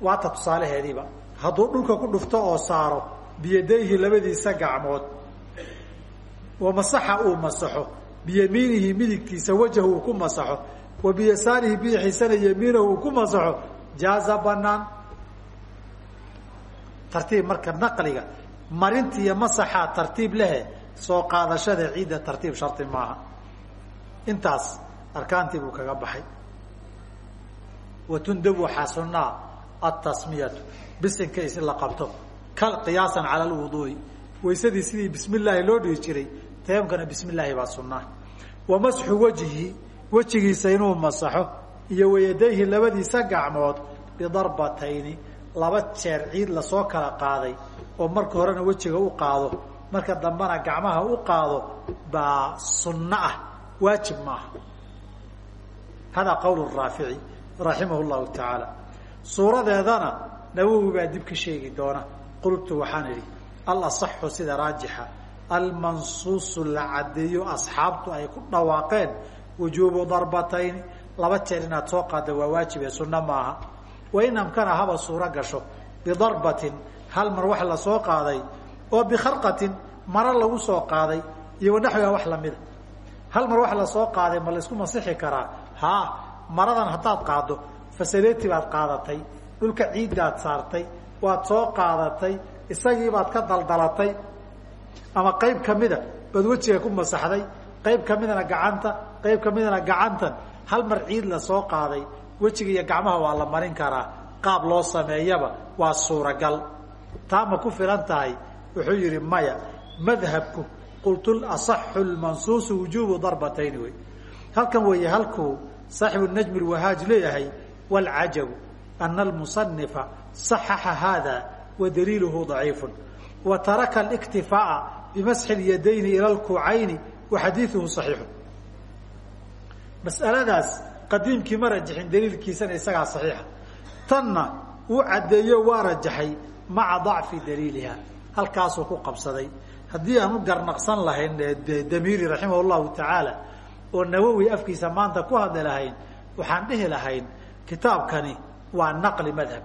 waata tusaalaheediiba hadduu dhulka ku dhufto oo saaro biyadayhi labadiisa gacmood wa masaxa uu masaxo biyamiinihi midigtiisa wajhu uu ku masaxo wa biyasaarihi bidixiisana yamiinahu uu ku masaxo jaaza banaan tartiib marka naqliga marinta iyo masaxaa tartiib lehe soo qaadashada ciidda tartiib shardi maaha. Intaas arkaantii buu kaga baxay. Watundab waxaa sunaa atasmiyatu bisinka is la qabto ka qiyaasan cala lwuduui waysadii sidii bismi illaahi loo dhihi jiray tayamkana bismi illaahi baa sunaa wa masxu wajhi wejigiisa inuu masaxo iyo wayadayhi labadiisa gacmood bidarbatayni laba jeer ciid la soo kala qaaday oo marka horena wejiga u qaado. Marka dambena gacmaha u qaado baa sunno ah waajib maaha hada qowl raafici raximah llahu suuradeedana nawowi baa dib ka sheegi doona. Qultu waxaan idhi alasaxu sida raajixa almansuusu la caddeeyo asxaabtu ay ku dhawaaqeen wujuubu darbatayni laba jeer inaad soo qaadda waa waajib ee sunno maaha. Wain amkana haba suuro gasho bidarbatin hal mar wax la soo qaaday oo bikharqatin maro lagu soo qaaday iyo wanaxwiha wax lamida hal mar wax la soo qaaday ma laysku masixi karaa? Haa maradan haddaad qaaddo fasaleti baad qaadatay dhulka ciiddaad saartay waad soo qaadatay isagiibaad ka daldalatay ama qayb kamida baad ku masaxday qayb kamidana gacanta qayb kamidana gacantan. Hal mar ciid la soo qaaday wejiga iyo gacmaha waa la marin karaa. Qaab loo sameeyaba waa suuragal. Taa ku filan tahay? Wuxuu yihi maya madhabku qultu asaxu lmansuusu wujubu darbatayni wey. Halkan weeye halkuu saaxibu najmi lwahaaj leeyahay wlcajabu ana almusanifa صaxaxa hada wa daliiluhu wa taraka اlاktifaaءa bimasxi اlyadayni ilى اlkucayni wa xadiiثuhu صaxiixu mas'aladaas qadiimkii ma rajixin daliilkiisana isagaa صaxiixa tanna uu caddeeyo waa rajaxay maca ضacfi daliiliha halkaasuu ku qabsaday haddii aan u garnaqsan lahayn damiiri raximah اllahu tacaala oo nawowi afkiisa maanta ku hadli lahayn waxaan dhihi lahayn kitaabkani waa naqli madhab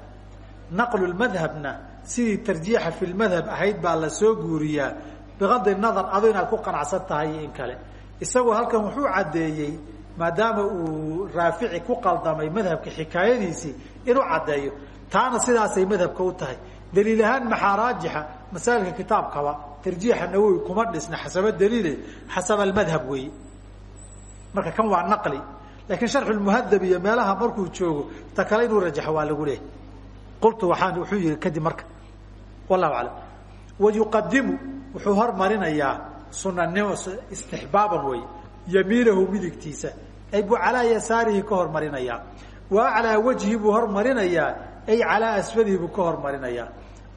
naqlu madhabna sidii tarjiixa fi lmadhab ahayd baa la soo guuriyaa bigadi nadar ado inaad ku qanacsan tahay iyo in kale. Isagoo halkan wuxuu caddeeyey maadaama uu raafici ku qaldamay madhabka xikaayadiisii inuu caddeeyo taana sidaasay madhabka u tahay. Daliil ahaan maxaa raajixa? Masaailka kitaabkaba tarjiixa nawowi kuma dhisna xasaba daliile xasaba almadhab weeye marka kan waa naqli. Lakiin sharxu lmuhadab iyo meelaha markuu joogo ta kale inuu rajaxo waa lagu leehay qultu waxaan wuxuu yihi kadib marka. Wallahu aclam. Wayuqadimu wuxuu hormarinayaa sunanimo istixbaaban wey yamiinahu midigtiisa. Ay buu calaa yasaarihi ka hormarinayaa. Wa aclaa wajhi buu hormarinayaa ay calaa asfadihi buu ka hormarinayaa.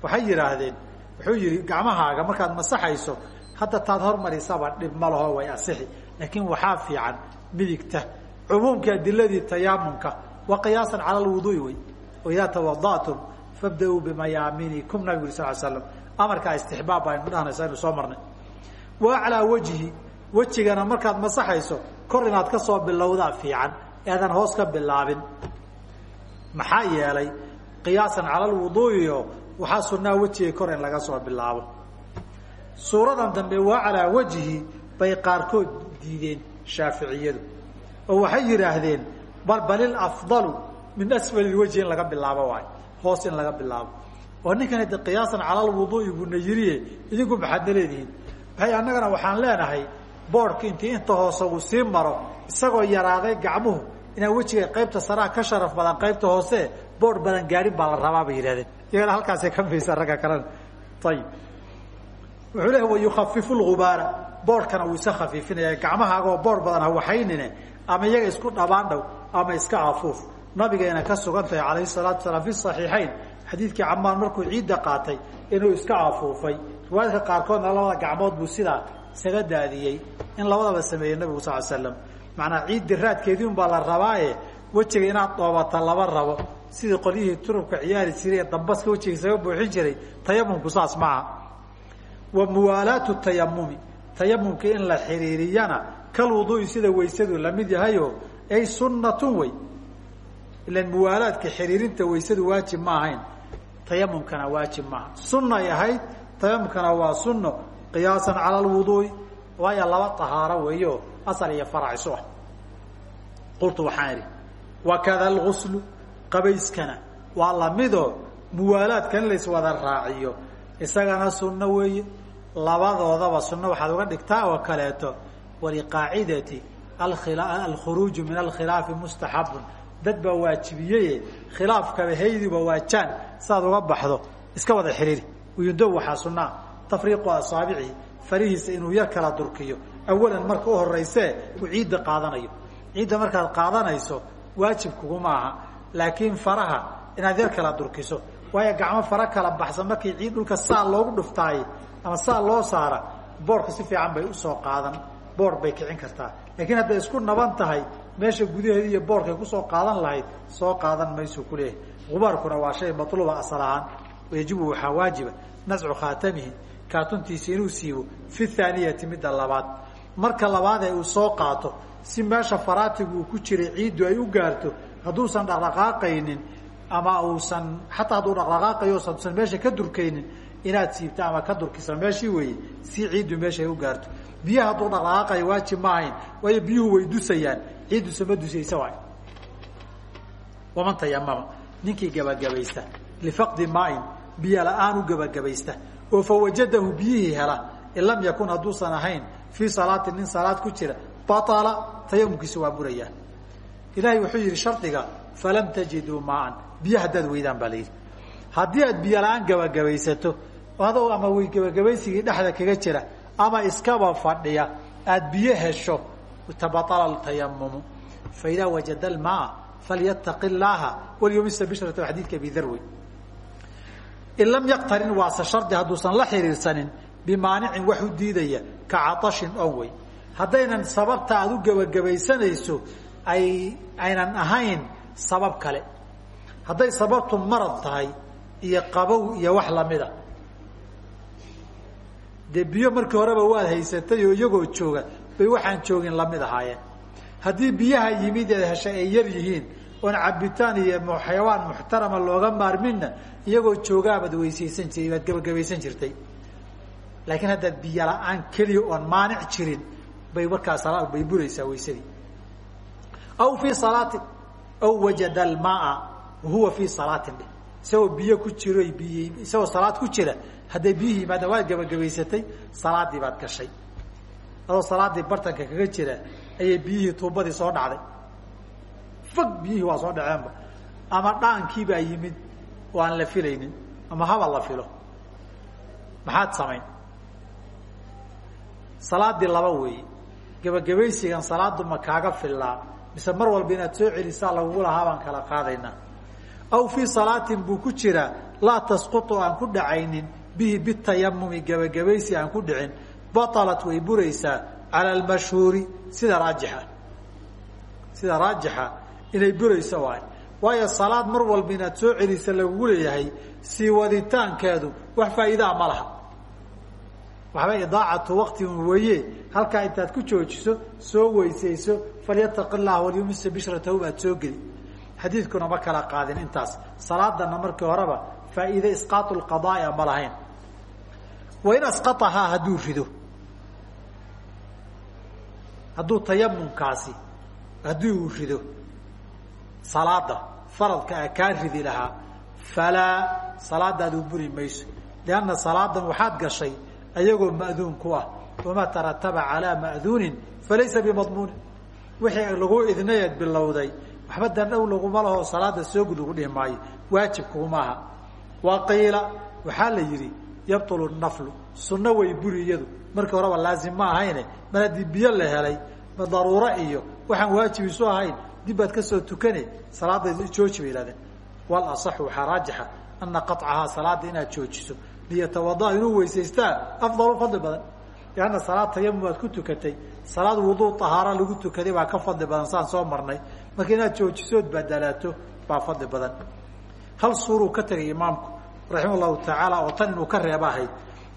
Waxay yidhaahdeen wuxuu yihi gacmahaaga markaad masaxayso hadda taad hormarisaba dhib ma laho way asixi. Laakiin waxaa fiican midigta cumuumka adiladii tayaamunka wa qiyaasan cala lwuduui wey waidaa tawada'tum fabda-uu bimayaaminikum nabigu uri sal slam amarkaa istixbaab baynu dhahnaysa aynu soo marnay wa aclaa wejhi wejigana markaad masaxayso kor inaad ka soo bilowdaa fiican eedan hoos ka bilaabin maxaa yeelay qiyaasan cala lwuduuio waxaa sunnaa wejiga kor in laga soo bilaabo suuradan dambe wa aclaa wejhi bay qaarkood diideen shaaficiyadu oo waxay yidhaahdeen bal balil afdalu min asfali wejhi in laga bilaabo waay. Hoos in laga bilaabo. Oo ninkani de qiyaasan cala lwuduui buuna yiriye idinku maxaadna leedihiin. Maxay annagana waxaan leenahay boodhka intii inta hoose uu sii maro isagoo yaraaday gacmuhu inaan wejiga qaybta saraa ka sharaf badan qaybta hoose boodh badan gaadhin baa la rabaa bay yidhahdeen. Iyagana halkaasay ka maysa ragga kalena. Ayib wuxuu leehay wayukafifu lgubaara boodhkana wuu isa khafiifinaya gacmahaagoo boodh badan ha waxaynine ama iyaga isku dhabaan dhow ama iska afuuf nabigayna ka sugan tahay calayhi salaatu salaam fi saxiixayn. Xadiidkii camaan markuu ciidda qaatay inuu iska afuufay riwaayadka qaarkoodna labada gacmood buu sidaa isaga daadiyey in labadaba sameeyey nabigu sal l slam macnaa ciiddi raadkeedii un baa la rabaaye wejiga inaad dhoobata lama rabo. Sidii qolyihii turubka ciyaari jiray ee dambaska wejiga isaga buuxin jiray tayamumku saas maaha wa muwaalaatu tayamumi tayamumka in la xiriiriyana kal wuduui sida weysadu la mid yahayo ay sunnatun wey ilan muwaalaadka xiriirinta weysadu waajib ma ahayn. Tayamumkana waajib maaha sunnay ahayd tayamumkana waa sunno. Qiyaasan cala lwuduui waayo laba tahaaro weeyo asal iyo farac isu ah qultu waxaan idhi wakada alguslu qabayskana waa lamidoo muwaalaadka in layswada raaciyo. Isagana sunno weeye. Labadoodaba sunno waxaad uga dhigtaa oo kaleeto. Waliqaacidati alkhuruuju min alkhilaafi mustaxabun dad baa waajibiyeye khilaafkaba haydiba waajaan saaad uga baxdo iska wada xiriiri uyundow waxaa sunnaa tafriiqu asaabicihi farihiisa inuu yar kala durkiyo. Awalan marka u horeysee uu ciidda qaadanayo. Ciidda markaad qaadanayso waajib kuguma aha laakiin faraha inaad yar kala durkiso. Waayo gacmo fara kala baxsan markii ciid dhulka saa loogu dhuftaay ama saa loo saara boorka si fiican bay u soo qaadan boor bay kicin kartaa. Laakiin hadday isku naban tahay meesha gudaheeda iyo boorkay ku soo qaadan lahayd soo qaadan maysuu kuleeyahay gubaarkuna waa shay matluuba asal ahaan. Yajibu waxaa waajiba. Nascu khaatamihi kaatuntiisa inuu siibo fi thaaniyati midda labaad. Marka labaad ee uu soo qaato si meesha faraatigu uu ku jiray ciiddu ay u gaarto hadduusan dhaqdhaqaaqaynin ama uusan xataa hadduu dhaqdhaqaaqayo usan meesha ka durkaynin inaad siibta ama ka durkisa meeshii weeye si ciiddu meesha ay u gaarto. Biyaha hadduu dhaqdhaqaaqayo waajib ma ahayn waayo biyuhu way dusayaan ciidduse ma dusaysa waay. Waman tayamama ninkii gebagabaysta lifaqdi maain biyo la'aan u gebagabaysta oo fawajadahu biyihii hela in lam yakun hadduusan ahayn fii salaatin nin salaad ku jira baala tayamumkiisa waa burayaa ilaahay wuxuu yidhi shardiga falam tajiduu maaan biyo haddaad weydaan baa la yidhi. Haddii aad biyo la'aan gebagabaysato adoo ama way gebagabaysigii dhexda kaga jira ama iskaba fadhiya aada biyo hesho tabaala tayamumu faidaa wajada almaa falyataqi llaaha walyumisa bishrata xadiidka abidar wey in lam yaqtarin waase shardi hadduusan la xiriirsanin bimaanicin wax u diidaya ka caashin on wey haddaynan sababta aada u gebagabaysanayso ay aynan ahayn sabab kale hadday sababtu marad tahay iyo qabow iyo wax lamida dee biyo markii horeba waad haysatay oo iyagoo jooga bay waxaan joogin la mid ahaayeen. Haddii biyaha yimid eed ay yar yihiin oon cabitaan iyo xayawaan muxtarama looga maarminna iyagoo joogaabaad weysaysan jiray baad gebagabaysan jirtay. Laakiin haddaad biyo la'aan keliya oon maanic jirin bay markaa bay buraysaa weysadii aw fii salaatin aw wajada almaa wahuwa fii salaatin dheh isagoo biyo ku jiro biy isagoo salaad ku jira hadday biyihii yimaadaan waad gebagabaysatay salaadii baad gashay adoo salaadii bartanka kaga jira ayay biyihii tuubadii soo dhacday. Fog biyihii waa soo dhaceenba. Ama dhaankii baa yimid oo la filaynin ama haba la filo. Maxaad samayn? Salaadii laba weeye gebagabaysigan salaadu ma kaaga fillaa mise mar walba inaad soo celisaa lagugu lahaa baan kala qaadaynaa. Aw fii salaatin buu ku jiraa laa tasqutu aan ku dhacaynin bihi bitayamumi gebagabaysi aan ku dhicin baalat way buraysaa cala almashhuuri sida raajixa. Sida raajixa inay burayso waay. Waayo salaad mar walba inaad soo celisa lagugu leeyahay sii waditaankeedu wax faa'iidaa ma laha. Waxba idaacatu waqtigun weeye halkaa intaad ku joojiso soo weysayso falyataqi llah walyumisa bishratahu baad soo geli. Xadiidkuna ma kala qaadin intaas. Salaadana markii horeba faa'iide isqaatu lqadaaya ma lahayn. Wain asqaahaa hadduu rido hadduu tayamumkaasi haddii uu rido salaada faradka a kaa ridi lahaa falaa salaadaadu buri mayso. Lianna salaadan waxaad gashay ayagoo ma'duun ku ah wamaa tarataba calaa ma'duunin falaysa bimadmuunin wixii lagu idnayeed bilowday waxba dandhow laguma laho salaada soogud lagu dhihi maayo waajib kuguma aha wa waxaa la yidhi yabtulu naflu. Sunno way buri iyadu. Markii horeba laazim ma ahayne. Mar haddii biyo la helay ma daruuro iyo waxaan waajibiisu ahayn dib baad ka soo tukane salaada jooji bay yihahdeen wal asaxu waxaa raajixa ana qaطcahaa salaada inaad joojiso liyatawadaa inuu weysaystaa afdalu fadli badan. Lianna salaad tayamum aad ku tukatay salaad wuduu ahaara lagu tukaday baa ka fadli badan saan soo marnay. Marka inaad joojisood badalaato baa fadli badan. Hal suuruu ka tegay imaamku raxima allahu tacaala oo tan inuu ka reeba ahayd.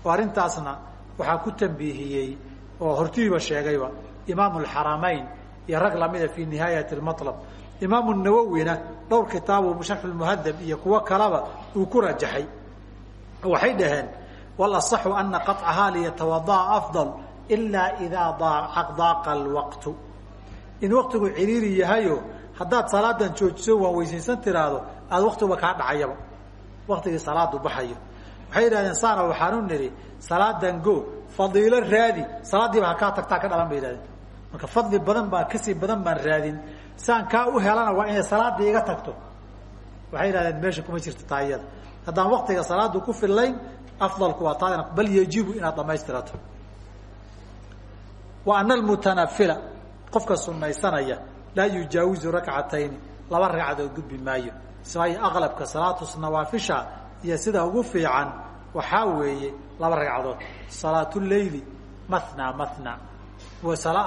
Oo arrintaasna waxaa ku tambiihiyey oo hortiiba sheegayba imaamu alxaramayn iyo rag lamida fii nihaayati almatlab imaamu nawowina dhowr kitaabu sharxu lmuhadab iyo kuwo kalaba uu ku rajaxay. Waxay dhaheen walasaxu ana qaطcahaa liyatawadaa afdal ilaa idaa daaqa alwaqtu. In waqtigu ciriiri yahayo haddaad salaadan joojiso waan weysaysan tiraahdo aada waqtiba kaa dhacayaba waktigii salaadu baxayo. Waxay yidhahdeen saana waxaanu nidhi salaadan go fadiilo raadi. Salaaddiiba hakaa tagtaa ka dhalan bay marka fadli badan baa ka sii badan baan raadin. Saan kaa u helana waa inay salaaddii iga tagto. Waxay yidhahdeen meesha kuma jirto taayada haddaan waktiga salaadu ku fillayn afdalku waa taa bal yajibu inaad dhamaystirato wa ana almutanafila qofka sunaysanaya laa yujaawizu rakcatayni laba ragcadood gudbi maayo aqlabka salaatu nawaafisha iyo sida ugu fiican waxaa weeye laba ragcadood. Salaat leyli mathnaa mathnaa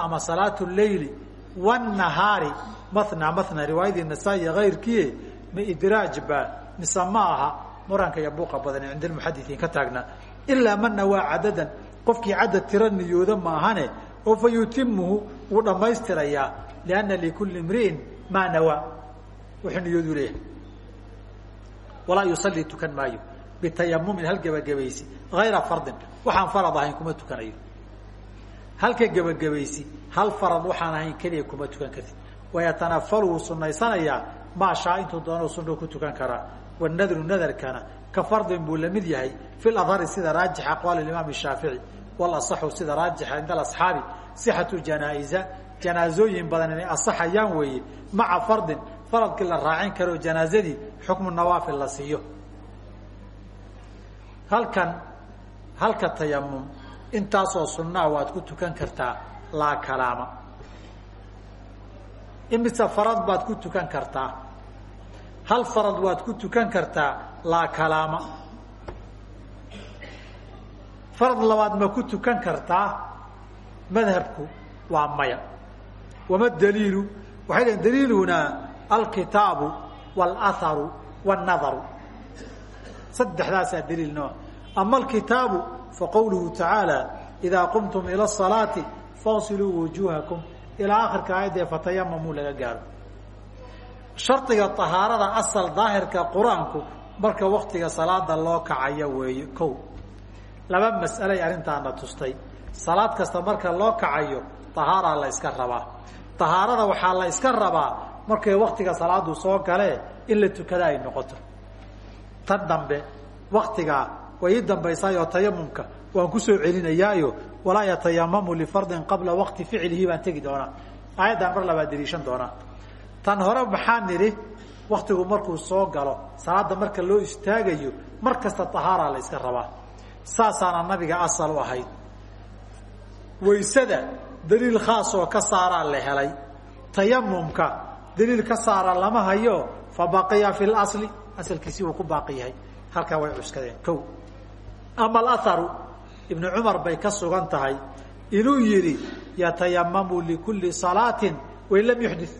ama salaat leyli wanahaari mathnaa mathnaa riwaayadii nasaa-i kayrkii ma idraaj ba mise ma aha muranka iyo buuqa badan cinda almuxadisiin ka taagnaa ilaa mana waa cadadan qofkii cadad tira niyooda maahane oo fa yutimuhu wuu dhammaystirayaa. Lianna likulli imri'in maa nawaa. Wuxuu niyoodu leeyahay walaa yusallii tukan maayo. Bitayamumin hal gebagabaysi hayra fardin. Waxaan farad ahayn kuma tukanayo. Halka gebagabaysi hal farad waxaan ahayn keliya kuma tukan kartid. Wayatanafalu wuu sunaysanayaa maashaa intuu doono sunuu ku tukan karaa wanadru nadarkana ka fardin buu la mid yahay. Fi adhari sida raajix aqwaal imaam shaafici walasaxu sida raajixa cinda aasxaabi sixatu janaa'iza janaazooyin badan inay asaxayaan weeye. Maca fardin faradkii la raacin karo janaazadii xukmu nawaafil la siiyo. Halkan halka tayamum intaasoo sunnaa waad ku tukan kartaa laa kalaama. Imise farad baad ku tukan kartaa. Hal farad waad ku tukan kartaa laa kalaama. Farad labaad ma ku tukan kartaa madhabku waa maya. Wama daliilu? Waxay dhaheen daliilunaa alkitaabu wاlأharu wالnadaru saddexdaasaa daliil noo ama alkitaabu faqowluhu tacaalى idaa qumtum ilى الصalaati fagsiluu wujuuhakum ilaa akhirka aayadda ee fatayamamuu laga gaaro shardiga طahaarada asal daahirka qur-aanku marka waktiga salaada loo kacayo weeye ko laba mas'alay arrintaana tustay salaad kasta marka loo kacayo طahaaraa la iska rabaa طahaarada waxaa la iska rabaa markay waktiga salaadu soo galee in la tukada ay noqoto. Tan dambe waktigaa way ii dambaysaayoo tayamumka waan ku soo celinayaayo walaa yatayamamu lifardin qabla waqti ficlihi baan tegi doonaa. Aayaddan mar labaad daliishan doonaa. Tan hore maxaa nidhi waktigu markuu soo galo salaada marka loo istaagayo mar kasta طahaaraa la iska rabaa. Saasaana nabiga asal u ahayd waysada daliil khaas oo ka saaraa la helay. Tayamumka daliil ka saara lama hayo fa baqiya fi اlasli asalkiisii uu ku baaqi yahay halkaa way cuskadeen ko ama alaharu ibnu cumar bay ka sugan tahay inuu yidhi yatayamamu likulli salaatin wain lam yuxdit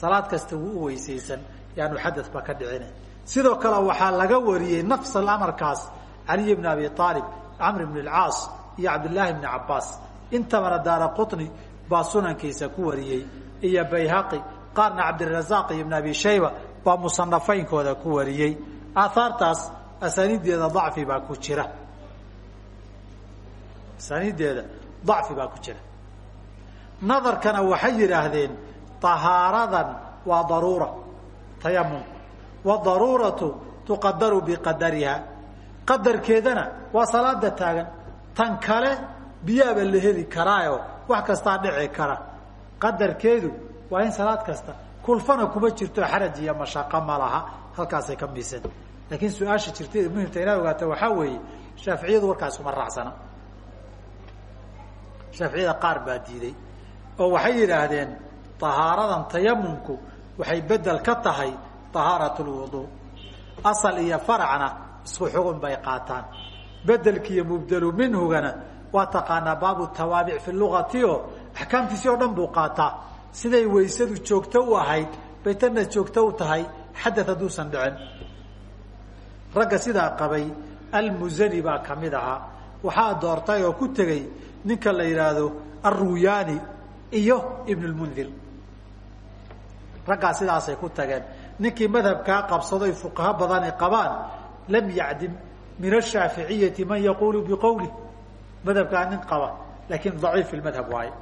salaad kasta wuu u weysaysan yaanu xadadba ka dhicina sidoo kale waxaa laga wariyey nafs amarkaas caliy bn abi aalib camr bn اlcaas iyo cabdillaahi bni cabaas intabana daara quطni baa sunankiisa ku wariyey. Iyo bayhaqi qaarna cabdirazaaq iyo ibn abi shayba baa musanafaynkooda ku wariyey. Aahaartaas asaaniiddeeda dacfi baa ku jira. Asaaniiddeeda dacfi baa ku jira. Nadarkana waxay yidhaahdeen طahaaradan waa daruura tayamum wadaruuratu tuqadaru biqadariha qadarkeedana waa salaada taagan. Tan kale biyaaba la heli karaayo wax kastaa dhici kara. Qadarkeedu waa in salaad kasta kulfana kuma jirto xaraj iyo mashaqo malaha halkaasay ka miisan. Laakiin su'aasha jirta ee muhimta inaad ogaato waxaa weeye shaaficiyadu warkaas uma raacsana. Shaaficiyada qaar baa diiday oo waxay yidhaahdeen tahaaradan tayamumku waxay bedel ka tahay tahaarat lwudu asal iyo faracna isku xugun bay qaataan. Bedelkiiyo mubdalu minhugana waa taqaanaa baabu tawaabic fi lugati oo axkaamtiisii oo dhan buu qaataa siday waysadu joogto u ahayd bay tanna joogto u tahay xadad hadduusan dhicin. Ragga sidaa qabay almuzani baa ka mid ahaa. Waxaa doortay oo ku tegey ninka la yidhaahdo arruyaani iyo ibn lmundir raggaa sidaasay ku tageen. Ninkii madhabkaa qabsadoy fuqaho badani qabaan lam yacdim min ashaaficiyati man yaquulu biqowlih madhabkaa nin qaba laakiin daciif fi madhab waaye.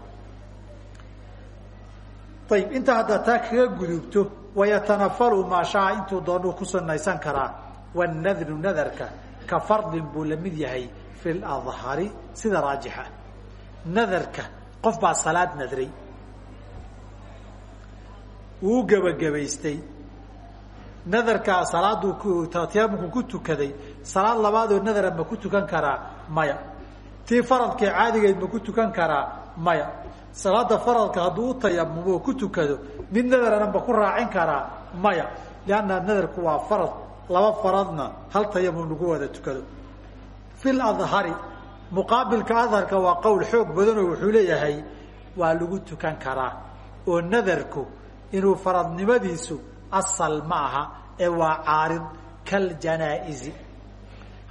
Ayib intaa haddaa taa kaga gudubto wayatanafalu maa shaa intuu doonuu ku sunaysan karaa wanadru nadarka ka fardin buu la mid yahay fi ladhari sida raajixa. Nadarka qof baa salaad nadray. Wuu gebagabaystay. Nadarkaa salaaduu tayamumku ku tukaday. Salaad labaadoo nadara ma ku tukan karaa maya tii faradkee caadigeed ma ku tukan karaa maya. Salaada faradka hadduu u tayamumo ku tukado. Mid nadarana ma ku raacin karaa maya. Lianna nadarku waa farad laba faradna hal tayamum lagu wada tukado. Fi ladhari muqaabilka adharka waa qowl xoog badanoo wuxuu leeyahay waa lagu tukan karaa oo nadarku inuu faradnimadiisu asal ma aha ee waa caarid kaljanaa'izi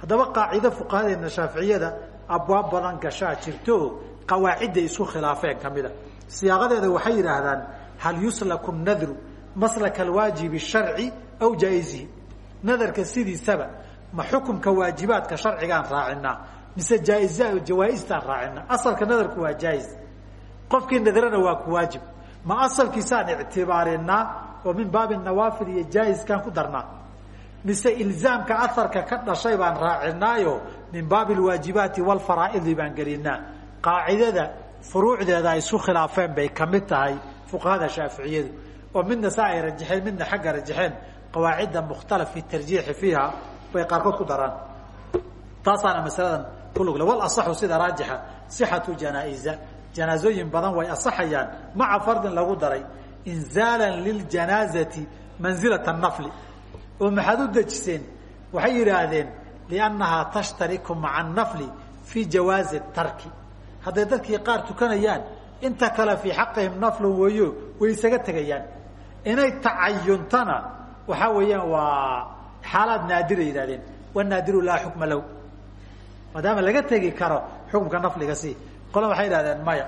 haddaba qaacido fuqahadeena shaaficiyada abwaab badan gashaa jirto oo qawaacidday isku khilaafeen ka mida. Siyaaqadeeda waxay yidhaahdaan hal yuslaku nadru maslaka alwaajibi sharci aw jaa-izihi nadarka sidiisaba ma xukumka waajibaadka sharcigaan raacinaa mise jawaa-istaan raacinaa asalka nadarku waa jaa-is qofkii nadrana waa ku waajib. Ma asalkiisaan ictibaarinaa oo min baabi nawaafil iyo jaayiskaan ku darnaa? Mise ilzaamka aharka ka dhashay baan raacinaayo min baabi alwaajibaati walfaraa'idi baan gelinaa qaacidada furuucdeeda ay isu khilaafeen bay ka mid tahay fuqahada shaaficiyadu. Oo midna saa ay rajaxeen midna xagga rajaxeen qawaacidda mukhtalaf fi tarjiixi fiiha bay qaarkood ku daraan. Taasaana masaladan kulugle wal asaxu sida raajixa sixatu janaa'iza. Janaazooyin badan way asaxayaan. Maca fardin lagu daray inzaalan liljanaazati manzilata nafli. Oo maxaad u dejiseen? Waxay yidhaahdeen liannahaa tashtariku maca anafli fii jawaazi tarki hadday dadkii qaar tukanayaan inta kale fii xaqihim naflun weeyo way isaga tegayaan inay tacayuntana waxaa weeyaan waa xaalaad naadira yidhahdeen wanaadiru laa xukma lahu maadaama laga tegi karo xukumka nafliga si qola waxay yidhahdeen maya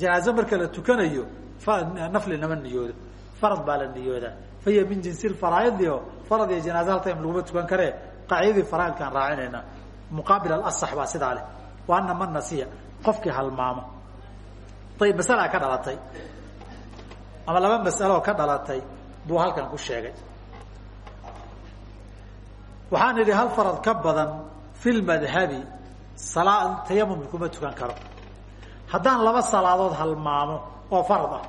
janaaze marka la tukanayo nafli nama niyoodo farad baa la niyoodaa fahiya min jinsi faraaidi o farad iyo janaaze hal time laguma tukan karee qaacidadii faraaidkaan raacinayna muqaabil alasax baa sidaa leh. Wa man nasiya qofkii halmaamo ayib masalaa ka dhalatay. Ama laba masalooo ka dhalatay buu halkan ku sheegay. Waxaan idhi hal farad ka badan fi lmadhabi salaa tayamum kuma tukan karo. Haddaan laba salaadood halmaamo oo farad ah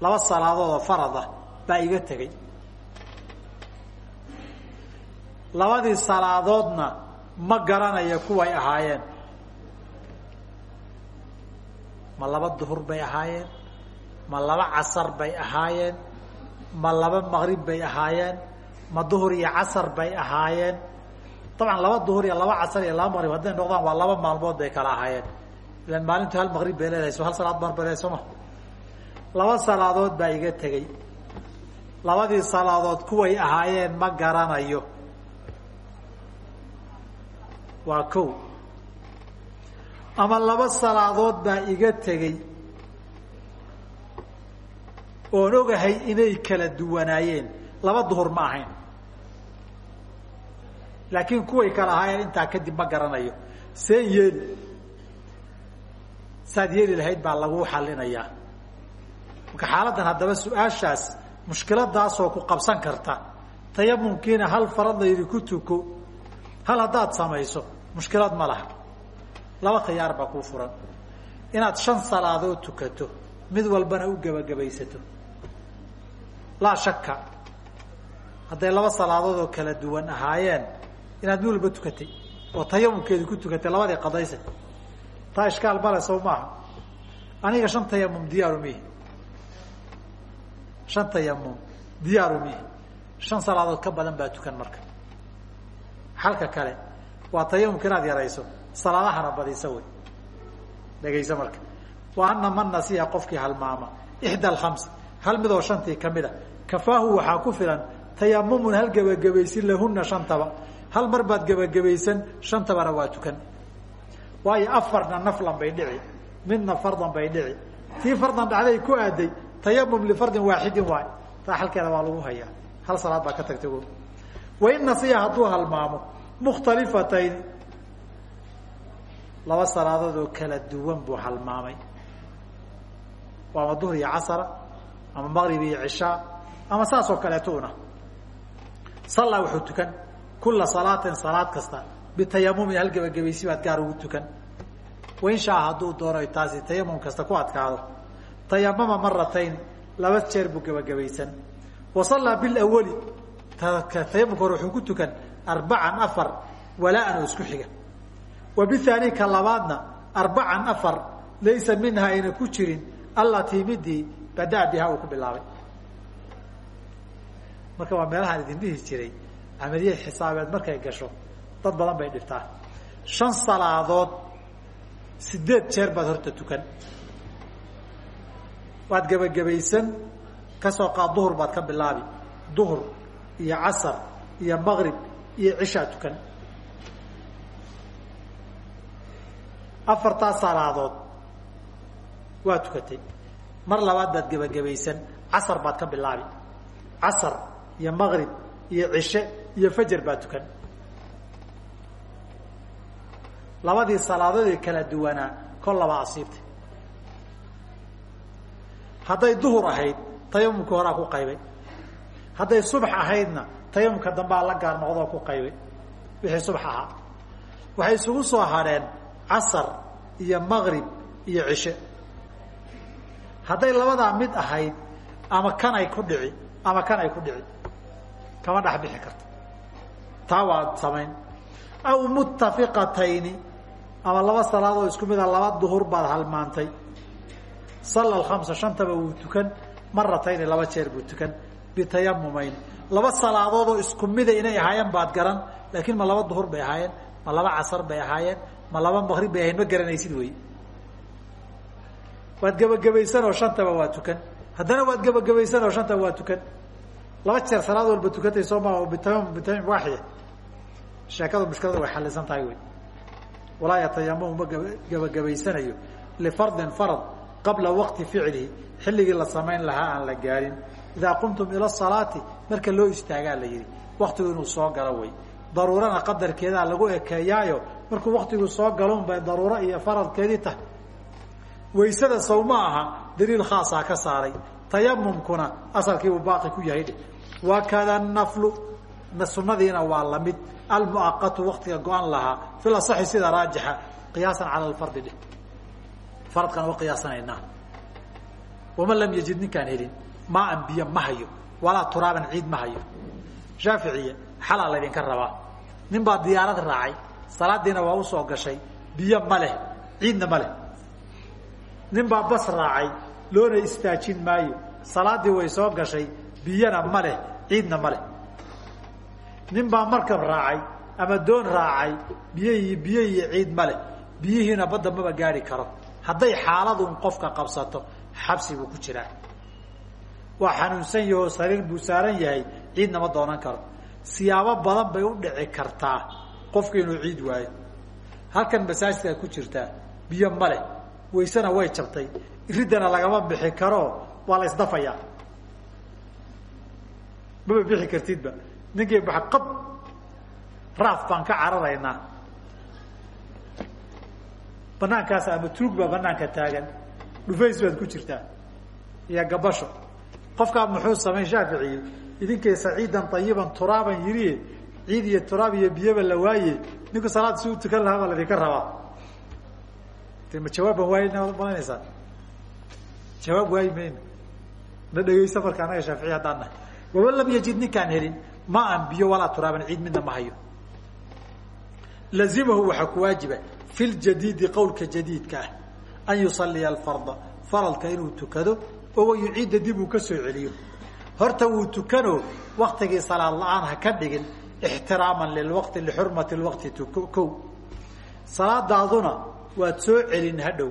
laba salaadood oo farad ah baa iga tegey labadii salaadoodna ma garanayo kuway ahaayeen. Ma laba duhur bay ahaayeen ma laba casar bay ahaayeen ma laba maqrib bay ahaayeen ma duhur iyo casar bay ahaayeen. Dabcan laba duhur iyo laba casar iyo laba maqrib hadday noqdaan waa laba maalmood bay kala ahaayeen. Ilan maalintu hal maqrib bay leedahay so hal salaad bay leedahay soo ma. Laba salaadood baa iga tegey. Labadii salaadood kuway ahaayeen ma garanayo waa kow. Ama laba salaadood baa iga tegey oon ogahay inay kala duwanaayeen. Laba duhur ma ahayn. Laakiin kuway kala ahaayeen intaa kadib ma garanayo. See yeeli saad yeeli lahayd baa laguu xallinayaa. Marka xaaladdan haddaba su'aashaas mushkiladaasoo ku qabsan karta. Tayamumkiina hal farad layidhi ku tuko. Hal haddaad samayso mushkilad ma laha. Laba khiyaar baa kuu furan. Inaad shan salaadood tukato mid walbana u gebagabaysato laa shaka hadday laba salaadood oo kala duwan ahaayeen inaad mid walba tukatay oo tayamumkeedi ku tukatay labadii qadaysa taa ishkaal male sow maaha. Aniga shan tayamum diyaaru mihi. Shan tayamum diyaaru mihi. Shan salaadood ka badan baa tukan marka. Xalka kale waa tayamumka inaad yarayso. Salaadahana badisa wey. Dhegayso marka. Wa ana man nasiya qofkii halmaama ixda alkhams hal midoo shantii ka mid a. Kafaahu waxaa ku filan tayamumun hal gebagabaysin lahuna shantaba. Hal mar baad gebagabaysan shantabana waa tukan. Waayo afarna naflan bay dhici. Midna fardan bay dhici. Tii fardan dhacday ku aaday tayamum lifardin waaxidin waay. Taa halkeeda waa lagu hayaa. Hal salaad baa ka tagtay wain nasiya hadduu halmaamo mukhtalifatayn. Laba salaadood oo kala duwan buu halmaamay. Waa ama duhr iyo casara ama maqrib iyo cishaa ama saas oo kaleeto una. Sallaa wuxuu tukan kula salaatin salaad kasta bitayamumin hal gebagabaysi baad gaar ugu tukan. Wain shaa hadduu doono taasi tayamum kasta ku adkaado. Tayamama maratayn laba jeer buu gebagabaysan wa sallaa bilawali tayamumka hore wuxuu ku tukan arbacan afar walaa-an oo isku xiga. Wa bihaani ka labaadna arbacan afar laysa minha ayna ku jirin allatii midii badaa bihaa uu ku bilaabay. Marka waa meelahaan idin dhihi jiray camaliyad xisaabeed markay gasho dad badan bay dhibtaa shan salaadood sideed jeer baad horta tukan. Waad gebagabaysan ka soo qaad duhur baad ka bilaabi. Duhur iyo casar iyo maqrib iyo cishaa tukan. Afartaa salaadood waa tukatay. Mar labaad baad gebagabaysan casar baad ka bilaabi. Casar iyo maqrib iyo cishe iyo fajar baad tukan. Labadii salaadoodee kala duwanaa kol labaa asiibtay. Hadday duhur ahayd tayamumkii horaa ku qaybay. Hadday subax ahaydna tayamumka dambaa la gaar noqdoo ku qaybay wixii subax waxay isugu soo hadheen casar iyo maqrib iyo cishe. Hadday labadaa mid ahayd ama kan ay ku dhici ama kan ay ku dhici. Kama dhex bixi karto. Taa waa samayn. Aw muttafiqatayni ama laba salaadoo isku mid a laba duhur baad halmaantay salla alkhamsa shantaba wuu tukan maratayni laba jeer buu tukan bitayamumayn laba salaadoodoo isku mida inay ahaayeen baad garan laakiin ma laba duhur bay ahaayeen ma laba casar bay ahaayeen ma laba maqrib bay ahayen ma garanaysid wey waad gebagabaysanoo shantaba waa tukan. Haddana waad gebagabaysanoo shantaba waa tukan. Laba jeer salaad walba tukatay soo ma bitayamum bitayamum waaxida sheekadu mushkilada way xalisan tahay wey walaa yatayamamu ma gebagabaysanayo lifardin farad qabla waqti ficlihi xilligii la samayn lahaa aan la gaarin. Idaa qumtum ila salaati marka loo istaagaa la yihi waktigu inuu soo galo wey daruurana qadarkeedaa lagu ekeeyaayo markuu waktigu soo galon bay daruuro iyo faradkeedii tahay. Waysada saw ma aha daliil khaasaa ka saaray. Tayamumkuna asalkiibuu baaqi ku yahay. Wakada naflu sunadiina waa la mid almuaqatu waktiga go-an lahaa. Fil asaxi sida raajixa qiyaasan cala alfardi dheh. Faradkaan uga qiyaasanaynaa. Waman lam yajid ninkaan helin. Maaan biyo ma hayo walaa turaaban ciid ma hayo. Shaaficiya xalaa laydinka rabaa. Nin baa diyaarad raacay salaadiina waa u soo gashay biyo ma leh ciidna ma leh. Nin baa bas raacay loona istaajin maayo. Salaadii way soo gashay biyana ma leh ciidna ma nin baa markab raacay ama doon raacay iyo biyo iyo ciid ma leh. Biyihiina badda maba gaari karo. Hadday xaaladun qofka qabsato xabsi buu ku jiraa waa xanuunsan yahoo sariir buu saaran yahay. Ciidna ma doonan karo siyaabo badan bay u dhici kartaa qofka inuu ciid waayo. Halkan masaajidkaa ku jirtaa biyo ma leh. Waysena way jabtay. Iriddana lagama bixi karo. Waa la isdafayaa maba bixi kartidba. Ninkii qab raaf baan ka cararaynaa. Banaankaas ama tuug baa banaanka taagan. Dhufays baad ku jirtaa. Iyo gabasho qofkaa muxuu samayn shaaficiyi idinkay saciidan ayiban turaaban yiriye ciid iyo turaab iyo biyaba la waaye ninku salaad si u tukan lahaa baa laydinka rabaa. De ma jawaaban waaye malanaysaa jawaab waayi mayno na dhegeysa marka anaga shaaficiy haddaan nahay waman lam yajid ninkaan helin ma aan biyo walaa turaaban ciid midna ma hayo. Lazimahu waxaa ku waajiba fi ljadiidi qowlka jadiidka ah an yusaliya alfarda faralka inuu tukado oo wayuciida dib uu ka soo celiyo. Horta wuu tukano waktigii salaad la'aan ha ka dhigin ixtiraaman lilwaqti lixurmati lwaqti ko salaadaaduna waad soo celin hadhow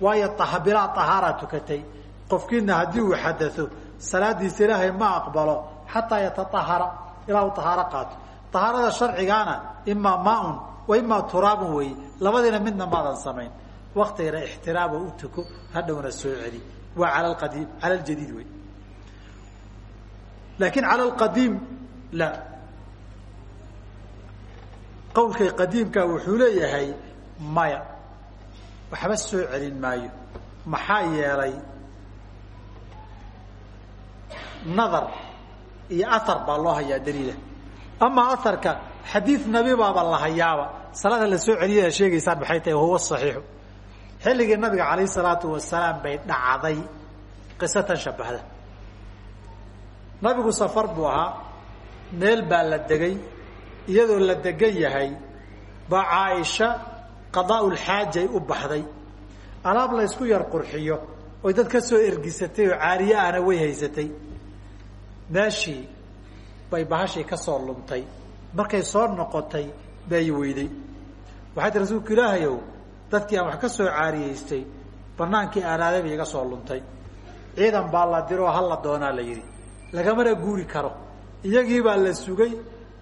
waayo bilaa ahaaraa tukatay. Qofkiina haddii uu xadao salaadiisa ilaahay ma aqbalo xataa yataahara ilaa ahaaro qaato. Ahaarada sharcigaana imaa maaun wa imaa turaabun wey labadiina midna maadan samayn. Waktigana ixtiraama u tuko hadhowna soo celi waa al qadiim cala ljadiid wey laakiin cala alqadiim la qawlkay qadiimka wuxuu leeyahay maya. Waxba soo celin maayo. Maxaa yeelay nadar iyo ahar baa loo hayaa daliila. Amaa aharka xadiid nabi baaba la hayaaba. Salaada la soo celiyada sheegaysaan maxay tahay huwa saxiixu xilligii nabiga calayh salaatu wasalaam bay dhacday qisatan shabahda. Nabigu safar buu ahaa meel baa la degay iyadoo la degan yahay baa caaisha qadaaulxaajay u baxday. Alaab la ysku yar qurxiyo oy dad ka soo ergisatay oo caariye ahna way haysatay. Meeshii bay bahashii ka soo luntay markay soo noqotay bay weyday. Waxay tii rasuulku ilaahayow dadkii aan wax ka soo caariyeystay banaankii aanaaday iga soo luntay. Ciidan baa la diroo hal la doonaa la yidhi. Lagamana guuri karo. Iyagii baa la sugay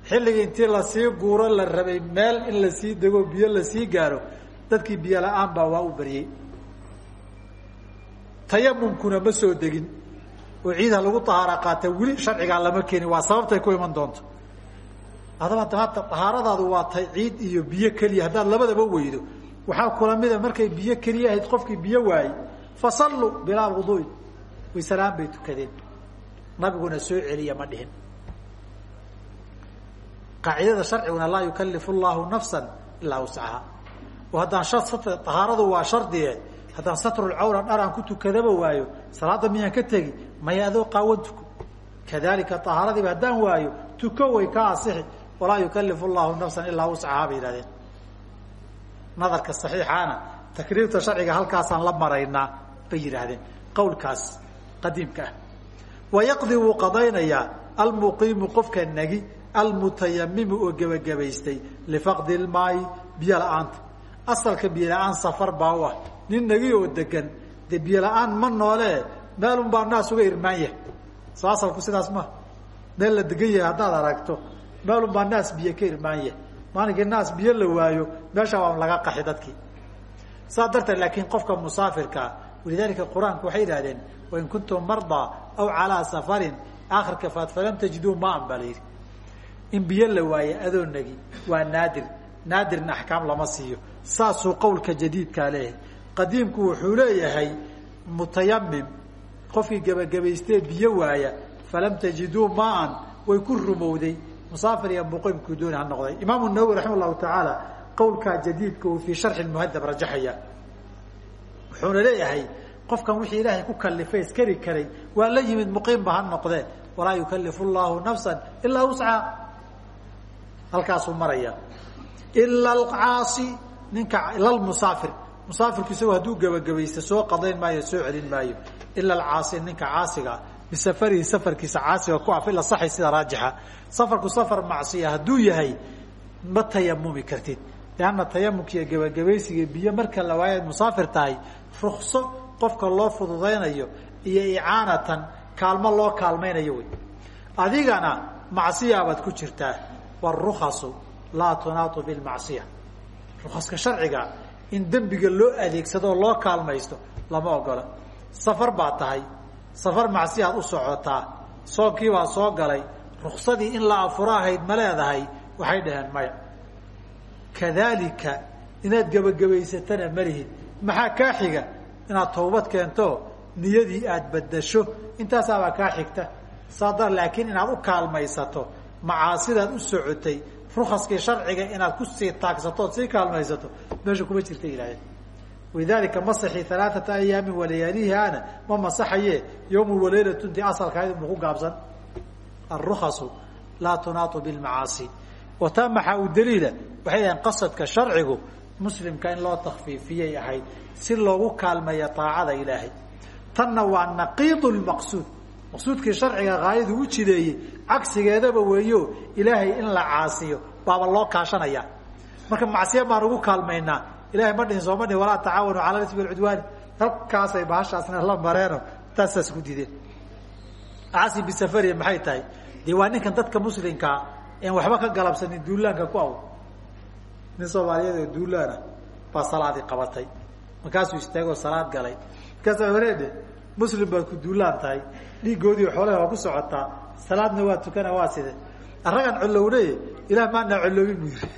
xilligii intii la sii guuro la rabay meel in la sii dego biyo la sii gaaro dadkii biyo la'aan baa waa u baryey tayamumkuna ma soo degin. Oo ciidha lagu tahaara qaata weli sharcigaa lama keenin waa sababtay ku iman doonto. Adaba daata tahaaradaadu waa tay ciid iyo biyo keliya haddaad labadaba weydo waxaa kula mida markay biyo keliya ahayd qofkii biyo waayey fasalluu bilaa wuduuin waysalaan bay tukadeen. Nabiguna soo celiya ma dhihin. Qaacidada sharciguna laa yukalifu llahu nafsa ilaa wuscaha oo haddaan ahaaradu waa shardiye haddaan satrulcawra dharaan ku tukadaba waayo salaadda miyaan ka tegi maya adoo qaawan tuko kadalika ahaaradiiba haddaan waayo tuko way ka asixi walaa yukalifu llahu nafsan ilaa wuscahaa bay yihahdeen nadarka saxiixaana takriirta sharciga halkaasaan la maraynaa bay yidhaahdeen. Qawlkaas qadiimka ah. Wayaqdi wuu qadaynayaa almuqiimu qofka nagi almutayamimu oo gebagabaystay lifaqdi lmaayi biyo la'aanta asalka biyo la'aan safar baa ah. Nin nagi oo degan dee biyo la'aan ma noolee meelun baa naas uga irmaan yahay. Soo asalku sidaas ma meel la degan yahay haddaad aragto meelun baa naas biyo ka irmaan yahay maalinkii naas biyo la waayo meesha waa laga qaxi dadkii. Saas darteed laakiin qofka musaafirkaa walidaalika qur'aanku waxay yidhahdeen wain kuntum mardaa aw calaa safarin akhirka faad falam tajiduu maan baa la yidhi in biyo la waaye adoo negi waa naadir. Naadirna axkaam lama siiyo. Saasuu qowlka jadiidkaa leeyahay qadiimku wuxuu leeyahay mutayamim qofkii gebagabaystee biyo waaya falam tajiduu maan way ku rumowday musaafir iyo muqimkuu dooni ha noqday. Imaamu nawowi raxima llahu tacaala qowlkaa jadiidka uu fii sharxi muhadab rajaxaya. Wuxuuna leeyahay qofkan wixii ilaahay ku kalifay iskari karay waa la yimid muqiimba ha noqdee. Walaa yukalifu llahu nafsa ilaa wuscaha halkaasuu maraya. Ila alcaasi ninka ila lmusaafir musaafirku isagoo hadduu gebagabaysta soo qadayn maayo soo celin maayo. Ila alcaasi ninka caasigaa bisafarihi safarkiisa caasiga ku af ila saxi sida raajixa safarku safar macsiya hadduu yahay ma tayamumi kartid. Leanna tayamumkiiyo gebagabaysiga biyo marka la waayaad musaafir tahay rukso qofka loo fududaynayo iyo icaanatan kaalmo loo kaalmaynayo wey adigana macsiyaabaad ku jirtaa wاrukasu laa tunaatu bilmacsiya rukaska sharciga in dembiga loo adeegsado oo loo kaalmaysto lama ogola. Safar baad tahay safar macsiyaad u socotaa soonkii baa soo galay ruksadii in la afuro ahayd ma leedahay waxay dhaheen maya kadalika inaad gebagabaysatana malihid maxaa kaa xiga? Inaad tawbad keento niyadii aad bedasho intaasaabaa kaa xigta. Saadar laakiin inaad u kaalmaysato macaasidaad u socotay rukaskii sharciga inaad ku sii taagsato ood sii kaalmaysato meesha kuma jirta yihahdeen walidaalika masaxii alaaata ayaamin walayaalihiana ma masaxaye yawmu waleylatun ti asalkahayd unba ku gaabsan alrukasu laa tunaatu bilmacaasi wa taa maxaa u daliila waxay dhaheen qasadka sharcigu muslimka in loo takfiifiyay ahayd si loogu kaalmeeya taacada ilaahay tanna waa naqiidu lmaqsuud maqsuudkii sharciga haayadu u jideeyey cagsigeedaba weeyo ilaahay in la caasiyo baaba loo kaashanaya marka macsiya baan ugu kaalmaynaa ilahay ma dhihin sooma dhihin walaa tacaawanu cala ismi walcudwaani halkaasay bahashaasna la mareeno taasaas ku dideen caasi bisafariya maxay tahay? Dee waa ninkan dadka muslimkaa en waxba ka galabsanin duulaanka ku aw nin soomaaliyeed oo duulaana baa salaadii qabatay. Markaasuu istaagoo salaad galay. Markaasa wareede muslim baad ku duulaan tahay. Xoolaha ku socotaa salaadna waa tukana waa side arragan collowne ilaah maanaa colloobin buu yihi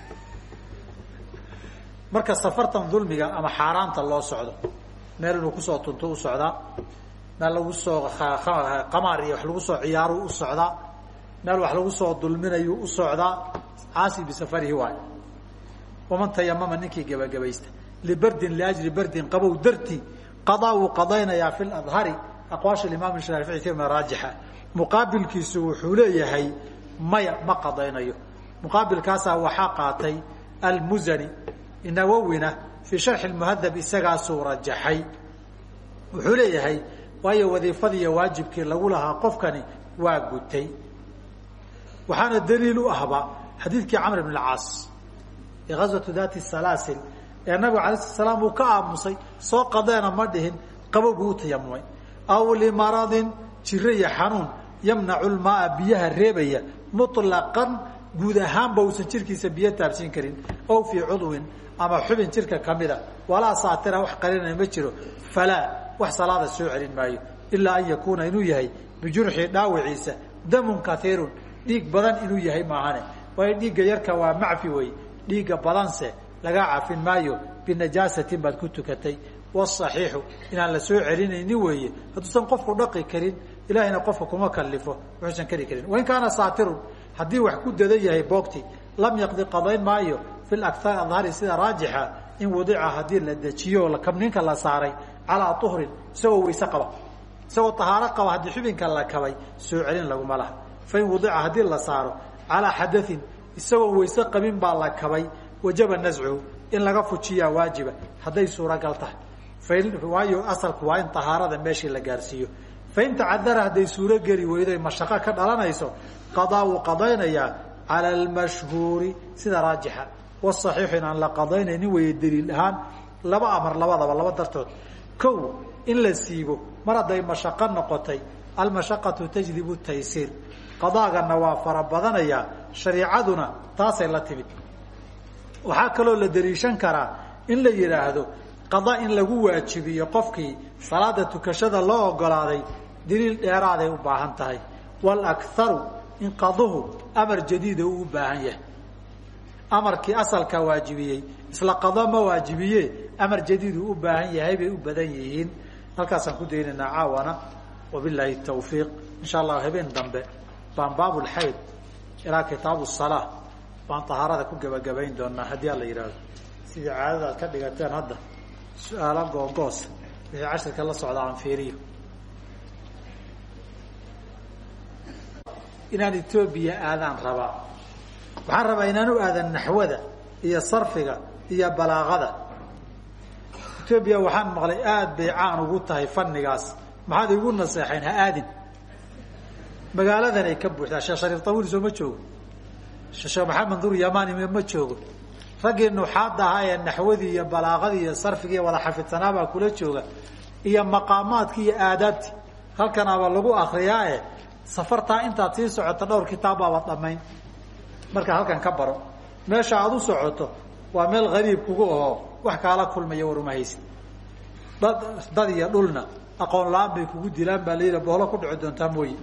marka safartan dulmiga ama xaaraanta loo socdo meel inuu ku soo tunto u socdaa meel lagu soo qamaar iyo wax lagu soo ciyaaru u socdaa meel wax lagu soo dulminayu u socdaa caasi bisafarihi waay. Waman tayamama ninkii gebagabaysta. Libardin liajli bardin qabow darti qadaa wuu qadaynayaa fi ladhari aqwaasha imaam shaafici fi maraajixa. Muqaabilkiisu wuxuu leeyahay maya ma qadaynayo. Muqaabilkaasaa waxaa qaatay almuzani nawowina fii sharxi muhadab isagaasuu rajaxay wuxuu leeyahay waayo wadiifadiiyo waajibkii lagu lahaa qofkani waa gutay. Waxaana daliil u ahba xadiidkii camr bn caas ee gazwatu dati salaasil ee nabigu alay sla slaam uu ka aamusay soo qadeena ma dhihin qabow buu tayamumay aw limaradin jiro xanuun yamnacu lmaaa biyaha reebaya muطlaqan guud ahaanba uusan jirkiisa biyo taabsiin karin ow fii cudwin ama xubin jirka kamida walaa saatira wax qarinaya ma jiro. Falaa wax salaada soo celin maayo ilaa an yakuuna inuu yahay bijurxi dhaawiciisa damun kaiirun dhiig badan inuu yahay maahane. Waayo dhiigga yarka waa macfi wey dhiigga badanse lagaa cafin maayo binajaasatin baad ku tukatay. Wasaxiixu inaan la soo celinayni weeye hadduusan qofku dhaqi karin ilahayna qofka kuma kalifo wuxuusan kari karin. Wain kaana saatirun haddii wax ku dadan yahay boogti lam yaqdi qadayn maayo fi akar adhari sida raajixa in wadica haddii la dejiyo oo kabninka la saaray calaa uhrin isagoo wayse qaba. Isagoo tahaaro qaba haddii xubinka la kabay soo celin laguma laha. Fain wadica haddii la saaro calaa xadain isagoo wayse qabin baa la kabay wajaba nascuhu in laga fujiyaa waajiba hadday suuragal tahay. Waayo asalku waa in tahaarada meeshii la gaarsiiyo. Fain tacadara hadday suurogeli weydo mashaqo ka dhalanayso qadaa wuu qadaynayaa cala almashhuuri sida raajixa. Wasaxiixu in aan la qadaynaynin weeye daliil ahaan laba amar labadaba laba dartood kow in la siibo mar hadday mashaqo noqotay almashaqatu tajdibu taysiir. Qadaagana waa fara badanayaa shariicaduna taasay la timid. Waxaa kaloo la daliishan karaa in la yidhaahdo qada in lagu waajibiyo qofkii salaada tukashada loo ogolaaday daliil dheeraaday u baahan tahay. Waalakharu in qaduhu amar jadiida uu u baahan yahay. Amarkii asalka waajibiyey isla qado ma waajibiye? Amar jadiidu u baahan yahay bay u badan yihiin. Halkaasaan ku daynaynaa caawana. Wabilaahi tawfiiq. Insha allahu habeen dambe baan baabulxayd ilaa kitaabu salaa baan tahaarada ku gebagabayn doonaa haddii alla yidhaahdo sidii caadada ad ka dhigateen hadda su'aalo googoos wixii cashirka la socda aan fiiriyo. Inaan etoobiya aadaan rabaa. Waxaan rabaa inaan u aadan naxwada iyo sarfiga iyo balaaqada. Etoobiya waxaan maqlay aad bay caan ugu tahay fannigaas. Maxaad igu naseexayn ha aadin. Magaaladan ka buuxdaa. Sheekh shariif tawiil soo ma joogo? Nur yamani ma joogo? Raggii nuxaadda ahaa ee iyo balaaqadii iyo sarfigii wada xafidsanaabaa kula jooga. Iyo maqaamaadkii iyo aadaabtii. Halkanaaba lagu akriyaae safartaa intaad sii socoto dhowr kitaab baaba dhamayn markaa halkan ka baro. Meesha aada u socoto waa meel hariib kugu aho wax kaala kulmaya waruma haysid dad dad iyo dhulna aqoon la'aan bay kugu dilaan baa layidhi boolo ku dhici doontaa mooye.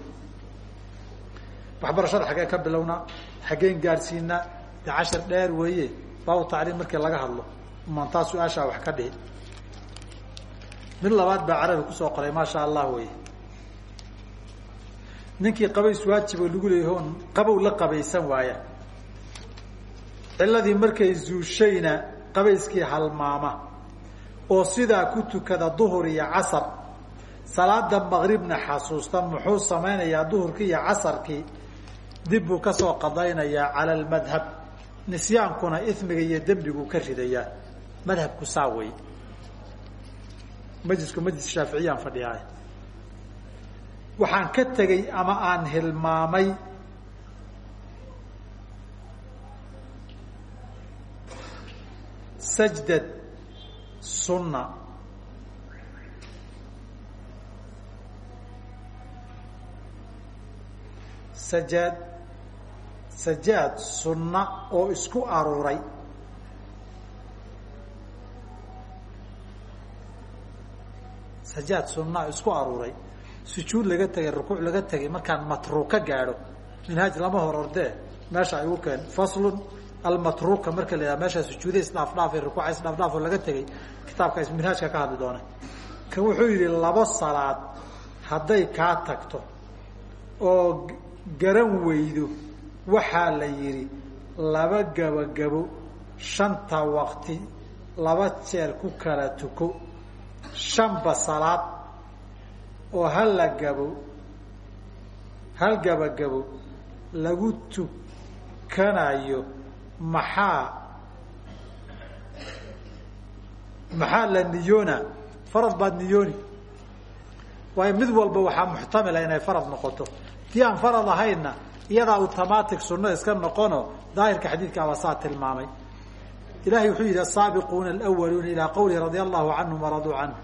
Waxbarashada xaggee ka bilownaa xaggeen gaadhsiinaa de dheer weeye baabu tacliim markii laga hadlo. Umantaa su'aashaa wax ka dhihi. Mid labaad baa carabi ku soo qoray maasha allah wey ninkii qabays waajibo lagu leeyahy qabow la qabaysan waaya ciladii markay zuushayna qabayskii halmaama oo sidaa ku tukada duhur iyo casar. Salaada maqribna xasuusta muxuu samaynayaa duhurkii iyo casarkii dib buu ka soo qadaynayaa cala almadhab nisyaankuna ismiga iyo dembiguu ka ridayaa. Madhabku saa wey majlisku majlis shaaficiyaan fadhiyaay waxaan ka tegey ama aan hilmaamay sajdad sunna. Sajaad sajaad sunna oo isku aruuray. Sajaad sunna isku aruuray. Sujuud laga tegay rukuuc laga tegay markaan matruuka gaadho minhaaj lama hor ordee meesha ay u keen faslun almatruuka marka la yidhaha meeshaa sujuuda isdhaafdhaafay rukuuca isdhaafdhaafoo laga tegay kitaabka minhaajka ka hadli doona kan wuxuu yidhi labo salaad hadday kaa tagto oo garan weydo waxaa la yidhi laba gabogabo shanta waqti laba jeer ku kala tuko shanba salaad oo halla gabo hal gabagabo lagu tukanayo maxaa maxaa la niyoona? Farad baad niyooni. Waayo mid walba waxaa muxtamila inay farad noqoto. Tii aan farad ahaynna iyadaa automatic sunno iska noqono daahirka xadiidka aba saa tilmaamay. Ilahay wuxuu yidhi asaabiquuna alwaluuna ilaa qawlihi radia allahu canhum waraduu canhu.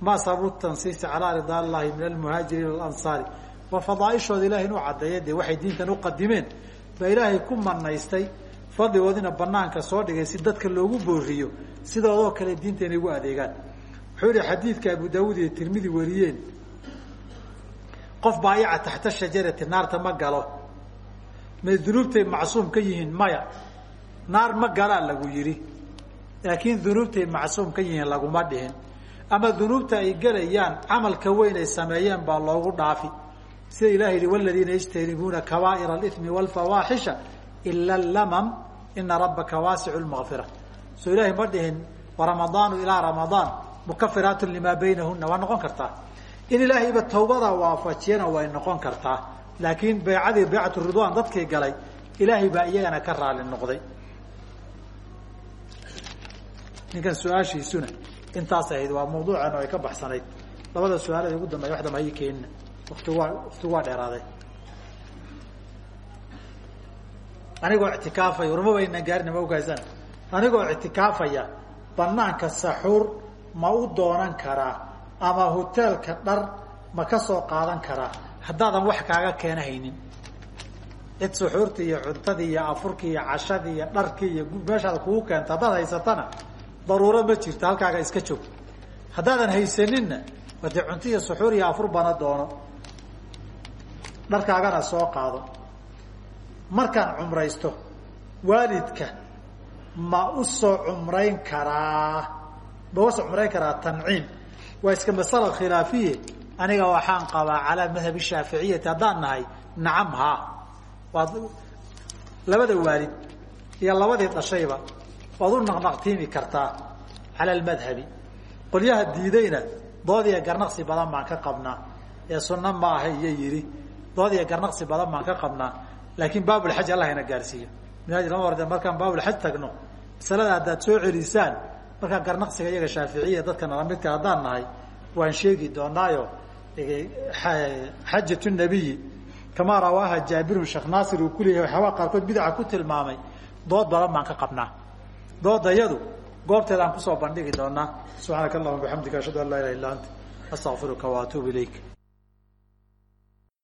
Ma sababu tansiisi calaa ridaa llahi min almuhaajiriin walansaari waa fadaaishooda ilahay inuu caddeeya dee waxay diintan uqadimeen baa ilaahay ku manaystay fadligoodina banaanka soo dhigay si dadka loogu booriyo sidoodoo kale diinta inay ugu adeegaan. Wuxuu yihi xadiidka abu daawuud iyo tirmidi wariyeen qof baayaca taxta shajarati naarta ma galo. May dunuubtay macsuum ka yihiin maya. Naar ma galaa lagu yidhi. Laakiin dunuubtay macsuum ka yihiin laguma dhihin. Ama dunuubta ay gelayaan camalka weyn ay sameeyeen baa loogu dhaafi sida ilahi yihi waladiina yajtanibuuna kabaa'ir alimi walfawaaxisha ila lamam ina rabbaka waasicu lmakfira soo ilaahay ma dhihin waramaضaanu ilaa ramadaan mukafiraatu limaa baynahuna waa noqon kartaa. In ilaahayba tawbada waafajiyana way noqon kartaa. Laakiin baycadii baycat ridwan dadkii galay ilaahay baa iyagana ka raali noqday. Ninkan su'aashiisuna intaas ahayd waa mawduucan oo ay ka baxsanayd. Labada su'aalada ugu dambeya waxdamba hay keenina watigu waa dheeraaday. Anigoo ictikaafaya warmaba aynan gaarin ma ogaasan anigoo ictikaafaya banaanka saxuur ma u doonan karaa ama hoteelka dhar ma ka soo qaadan karaa? Haddaadan wax kaaga keena haynin cid suxuurtii iyo cuntadii iyo afurkii iyo cashadii iyo dharkii iyo meeshaad kugu keenta haddaad haysatana daruuro ma jirto halkaaga iska joog haddaadan haysaninna wade cunto iyo suxuur iyo afur bana doono dharkaagana soo qaado. Markaan cumraysto waalidka ma u soo cumrayn karaa. Ma uga soo cumrayn karaa tanciim. Waa iska masala khilaafiye. Aniga waxaan qabaa calaa madhabi shaaficiyati haddaan nahay nacam haa waad labada waalid iyo labadii dhashayba waad u naqnaqtiimi kartaa cala almadhabi qolyaha diidayna dood iyo garnaqsi badan baan ka qabnaa. Ee sunna ma aha iyo yidhi dood iyo garnaqsi badan baan ka qabnaa laakiin baabulxaj allah ina gaarsiiyo. Minhaaj lama warde markaan baabulxaj tagno masalada haddaad soo celisaan markaa garnaqsiga iyaga shaaficiya dadka nala midka haddaan nahay waan sheegi doonaayo xajat nabiyi kamaa rawaaha jaabirun sheekh naasir uu kuleeyahay waxyaabaa qaarkood bidaca ku tilmaamay dood badan baan ka qabnaa. Dooda yadu goobteedaan ku soo bandhigi doonaa subxaanaka allahuma bixamdika ashhadu an laa ilaha illa anta astaqfiruka wa atuubu ilayk